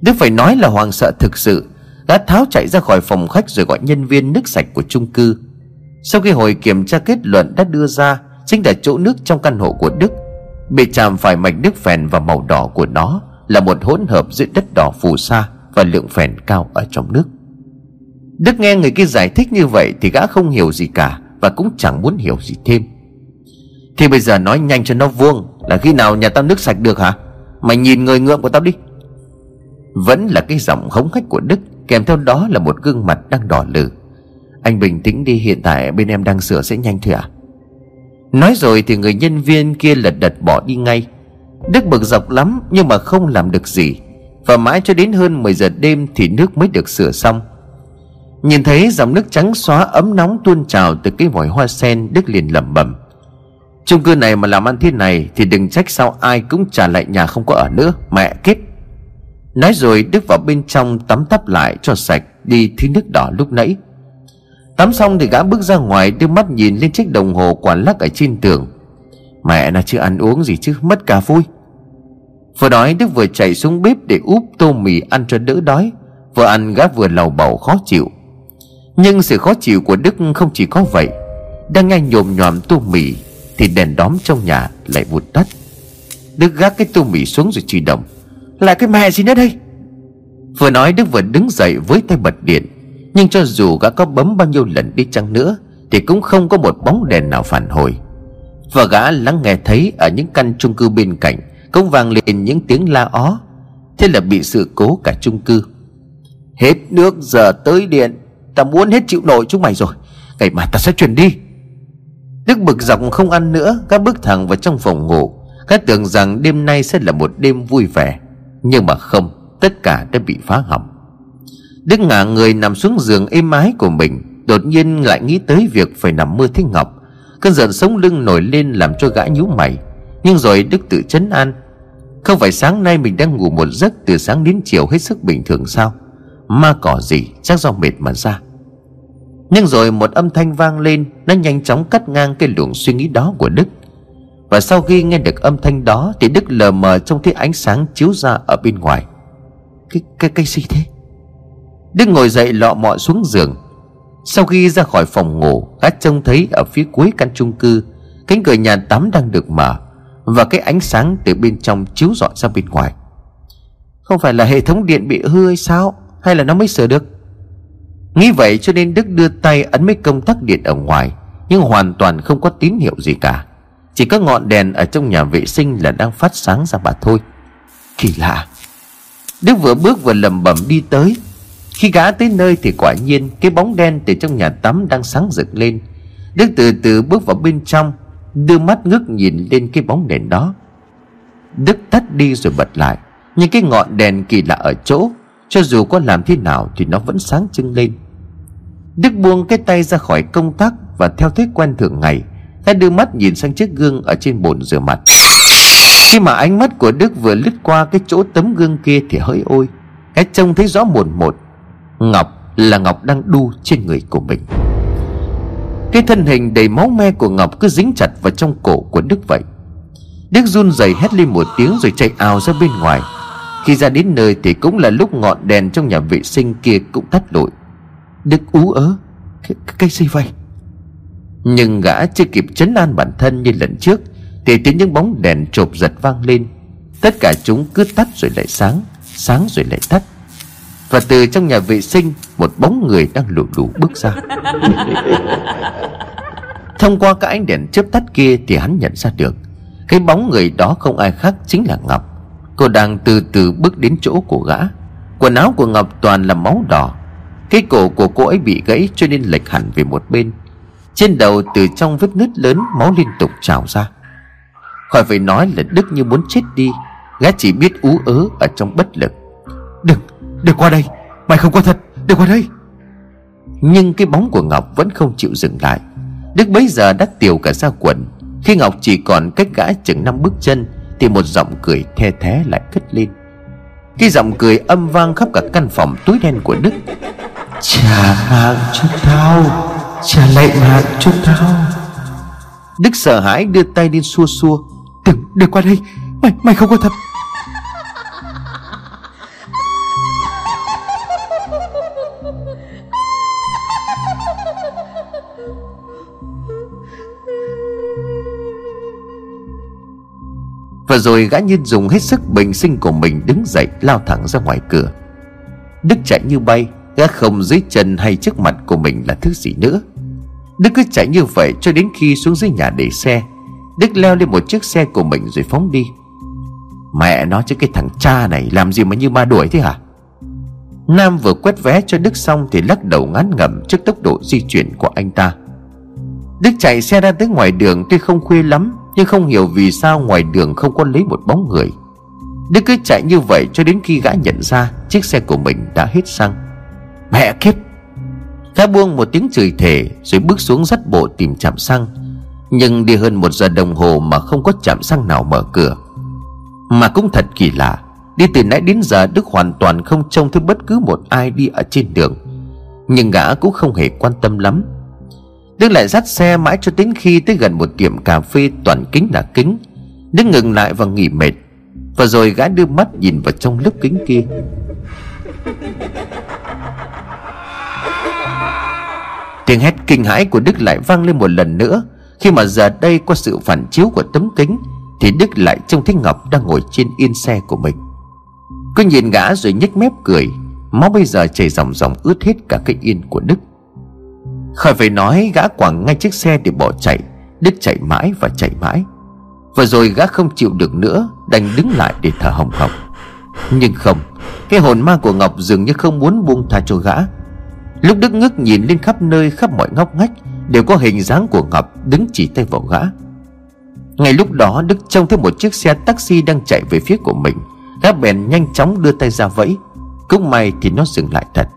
Đức phải nói là hoàng sợ thực sự đã tháo chạy ra khỏi phòng khách rồi gọi nhân viên nước sạch của chung cư. Sau khi hồi kiểm tra kết luận đã đưa ra, Chính là chỗ nước trong căn hộ của Đức. Bị chạm phải mạch nước phèn và màu đỏ của nó Là một hỗn hợp giữa đất đỏ phù sa Và lượng phèn cao ở trong nước. Đức nghe người kia giải thích như vậy Thì gã không hiểu gì cả Và cũng chẳng muốn hiểu gì thêm. Thì bây giờ nói nhanh cho nó vuông Là khi nào nhà tao nước sạch được hả? Mày nhìn người ngượng của tao đi. Vẫn là cái giọng hống khách của Đức. Kèm theo đó là một gương mặt đang đỏ lử Anh bình tĩnh đi, hiện tại bên em đang sửa sẽ nhanh thôi à Nói rồi thì người nhân viên kia lật đật bỏ đi ngay. Đức bực dọc lắm nhưng mà không làm được gì. Và mãi cho đến hơn 10 giờ đêm thì nước mới được sửa xong. Nhìn thấy dòng nước trắng xóa ấm nóng tuôn trào từ cái vòi hoa sen Đức liền lẩm bẩm. Chung cư này mà làm ăn thế này Thì đừng trách sao ai cũng trả lại nhà không có ở nữa, Mẹ kết Nói rồi Đức vào bên trong tắm tắp lại cho sạch, Đi thi nước đỏ lúc nãy. Tắm xong thì gã bước ra ngoài, Đưa mắt nhìn lên chiếc đồng hồ quả lắc ở trên tường. Mẹ nó chưa ăn uống gì chứ, Mất cả vui Vừa nói, Đức vừa chạy xuống bếp để úp tô mì ăn cho đỡ đói. Vừa ăn, gã vừa lầu bầu khó chịu. Nhưng sự khó chịu của Đức không chỉ có vậy. Đang ngay nhồm nhòm tô mì, Thì đèn đóm trong nhà lại vụt tắt. Đức gác cái tô mì xuống rồi chỉ động. Là cái mẹ gì nữa đây? Vừa nói Đức vừa đứng dậy với tay bật điện. Nhưng cho dù gã có bấm bao nhiêu lần đi chăng nữa Thì cũng không có một bóng đèn nào phản hồi. Và gã lắng nghe thấy Ở những căn chung cư bên cạnh Cũng vang lên những tiếng la ó. Thế là bị sự cố cả chung cư. Hết nước giờ tới điện. Ta muốn hết chịu nổi chúng mày rồi. Ngày mà ta sẽ chuyển đi. Đức bực dọc không ăn nữa Các bước thẳng vào trong phòng ngủ. Các tưởng rằng đêm nay sẽ là một đêm vui vẻ nhưng mà không, Tất cả đã bị phá hỏng. Đức ngả người nằm xuống giường êm ái của mình, Đột nhiên lại nghĩ tới việc phải nằm mưa thích Ngọc. Cơn giận sống lưng nổi lên làm cho gã nhíu mày. Nhưng rồi Đức tự chấn an, Không phải sáng nay mình đang ngủ một giấc từ sáng đến chiều hết sức bình thường sao? Ma cỏ gì, chắc do mệt mà ra. Nhưng rồi một âm thanh vang lên, Nó nhanh chóng cắt ngang cái luồng suy nghĩ đó của Đức. Và sau khi nghe được âm thanh đó Thì Đức lờ mờ trông thấy ánh sáng chiếu ra ở bên ngoài. Cái, cái, cái gì thế? Đức ngồi dậy lọ mọ xuống giường. Sau khi ra khỏi phòng ngủ Đã trông thấy ở phía cuối căn chung cư Cánh cửa nhà tắm đang được mở Và cái ánh sáng từ bên trong chiếu rọi ra bên ngoài. Không phải là hệ thống điện bị hư hay sao? Hay là nó mới sửa được? Nghĩ vậy cho nên Đức đưa tay ấn mấy công tắc điện ở ngoài Nhưng hoàn toàn không có tín hiệu gì cả. Chỉ có ngọn đèn ở trong nhà vệ sinh là đang phát sáng ra mà thôi. Kỳ lạ. Đức vừa bước vừa lầm bẩm đi tới. Khi gã tới nơi thì quả nhiên Cái bóng đen từ trong nhà tắm đang sáng rực lên. Đức từ từ bước vào bên trong, Đưa mắt ngước nhìn lên cái bóng đèn đó. Đức tắt đi rồi bật lại. Nhưng cái ngọn đèn kỳ lạ ở chỗ, Cho dù có làm thế nào thì nó vẫn sáng trưng lên. Đức buông cái tay ra khỏi công tắc Và theo thói quen thường ngày Gã đưa mắt nhìn sang chiếc gương ở trên bồn rửa mặt. Khi mà ánh mắt của Đức vừa lướt qua cái chỗ tấm gương kia thì hỡi ôi Gã trông thấy rõ mồn một. Ngọc là Ngọc đang đu trên người của mình. Cái thân hình đầy máu me của Ngọc cứ dính chặt vào trong cổ của Đức vậy. Đức run rẩy hét lên một tiếng rồi chạy ào ra bên ngoài. Khi ra đến nơi thì cũng là lúc ngọn đèn trong nhà vệ sinh kia cũng tắt lụi Đức ú ớ cái, cái gì vậy? Nhưng gã chưa kịp chấn an bản thân như lần trước, Thì tiếng những bóng đèn chộp giật vang lên. Tất cả chúng cứ tắt rồi lại sáng Sáng rồi lại tắt. Và từ trong nhà vệ sinh, Một bóng người đang lù lù bước ra. Thông qua các ánh đèn chớp tắt kia Thì hắn nhận ra được, Cái bóng người đó không ai khác chính là Ngọc. Cô đang từ từ bước đến chỗ của gã. Quần áo của Ngọc toàn là máu đỏ. Cái cổ của cô ấy bị gãy cho nên lệch hẳn về một bên. Trên đầu từ trong vết nứt lớn máu liên tục trào ra. Khỏi phải nói là Đức như muốn chết đi Gã chỉ biết ú ớ ở trong bất lực. Đừng, đừng qua đây Mày không có thật, đừng qua đây. Nhưng cái bóng của Ngọc vẫn không chịu dừng lại. Đức bấy giờ đã tiều cả ra quần. Khi Ngọc chỉ còn cách gã chừng năm bước chân Thì một giọng cười the thé lại cất lên. Cái giọng cười âm vang khắp cả căn phòng túi đen của Đức. Trả mạng cho tao Trả lại mạng cho tao Đức sợ hãi đưa tay lên xua xua. Đừng, đừng qua đây. Mày, mày không có thật. Và rồi gã nhiên dùng hết sức bình sinh của mình đứng dậy lao thẳng ra ngoài cửa. Đức chạy như bay Gã không dưới chân hay trước mặt của mình là thứ gì nữa. Đức cứ chạy như vậy cho đến khi xuống dưới nhà để xe. Đức leo lên một chiếc xe của mình rồi phóng đi. Mẹ nó chứ cái thằng cha này làm gì mà như ma đuổi thế hả? Nam vừa quét vé cho Đức xong Thì lắc đầu ngán ngẩm trước tốc độ di chuyển của anh ta. Đức chạy xe ra tới ngoài đường, tuy không khuya lắm, Nhưng không hiểu vì sao ngoài đường không có lấy một bóng người. Đức cứ chạy như vậy cho đến khi gã nhận ra Chiếc xe của mình đã hết xăng. Mẹ kiếp. Khá buông một tiếng chửi thề, Rồi bước xuống dắt bộ tìm chạm xăng. Nhưng đi hơn một giờ đồng hồ Mà không có chạm xăng nào mở cửa. Mà cũng thật kỳ lạ, Đi từ nãy đến giờ Đức hoàn toàn không trông thấy bất cứ một ai đi ở trên đường. Nhưng gã cũng không hề quan tâm lắm. Đức lại dắt xe mãi cho đến khi tới gần một tiệm cà phê toàn kính là kính. Đức ngừng lại và nghỉ mệt. Và rồi gã đưa mắt nhìn vào trong lớp kính kia. Tiếng hét kinh hãi của Đức lại vang lên một lần nữa. Khi mà giờ đây qua sự phản chiếu của tấm kính, Thì Đức lại trông thấy Ngọc đang ngồi trên yên xe của mình. Cứ nhìn gã rồi nhếch mép cười Máu bây giờ chảy ròng ròng ướt hết cả cái yên của Đức. Khỏi phải nói gã quẳng ngay chiếc xe để bỏ chạy, Đức chạy mãi và chạy mãi. Và rồi gã không chịu được nữa, Đành đứng lại để thở hồng hộc. Nhưng không, Cái hồn ma của Ngọc dường như không muốn buông tha cho gã. Lúc Đức ngước nhìn lên khắp nơi Khắp mọi ngóc ngách Đều có hình dáng của Ngọc đứng chỉ tay vào gã. Ngay lúc đó Đức trông thấy một chiếc xe taxi đang chạy về phía của mình. Gã bèn nhanh chóng đưa tay ra vẫy Cũng may thì nó dừng lại thật.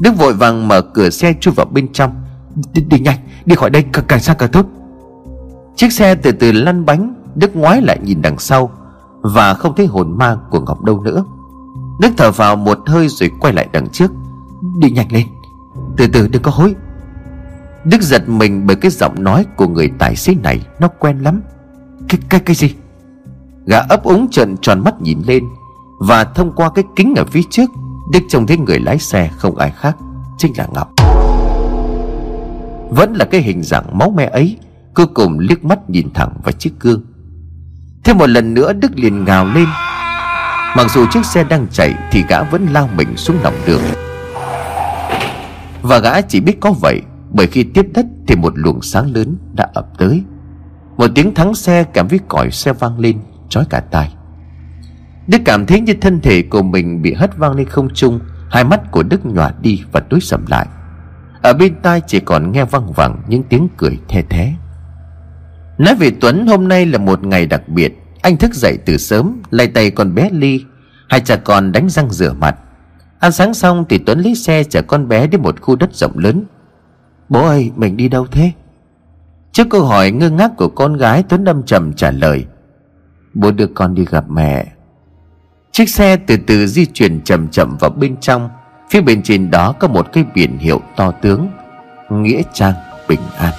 Đức vội vàng mở cửa xe chui vào bên trong. Đi, đi nhanh Đi khỏi đây càng, càng xa càng tốt. Chiếc xe từ từ lăn bánh Đức ngoái lại nhìn đằng sau Và không thấy hồn ma của Ngọc đâu nữa. Đức thở vào một hơi rồi quay lại đằng trước. Đi nhanh lên. Từ từ đừng có hối. Đức giật mình bởi cái giọng nói của người tài xế này Nó quen lắm. Cái, cái, cái gì? Gã ấp úng trợn tròn mắt nhìn lên Và thông qua cái kính ở phía trước Đức trông thấy người lái xe không ai khác Chính là Ngọc. Vẫn là cái hình dạng máu me ấy Cuối cùng liếc mắt nhìn thẳng vào chiếc gương. Thêm một lần nữa Đức liền ngào lên. Mặc dù chiếc xe đang chạy Thì gã vẫn lao mình xuống lòng đường. Và gã chỉ biết có vậy, Bởi khi tiếp đất Thì một luồng sáng lớn đã ập tới. Một tiếng thắng xe cảm với còi xe vang lên Chói cả tai. Đức cảm thấy như thân thể của mình Bị hất vang lên không trung, Hai mắt của Đức nhòa đi và tối sầm lại. Ở bên tai chỉ còn nghe văng vẳng Những tiếng cười the thế Nói về Tuấn, hôm nay là một ngày đặc biệt. Anh thức dậy từ sớm, Lay tay con bé Ly. Hai cha con đánh răng rửa mặt. Ăn sáng xong thì Tuấn lấy xe chở con bé đến một khu đất rộng lớn. Bố ơi, mình đi đâu thế? Trước câu hỏi ngơ ngác của con gái, Tuấn đâm trầm trả lời, Bố đưa con đi gặp mẹ. Chiếc xe từ từ di chuyển chậm chậm vào bên trong. Phía bên trên đó có một cái biển hiệu to tướng, Nghĩa Trang, Bình An.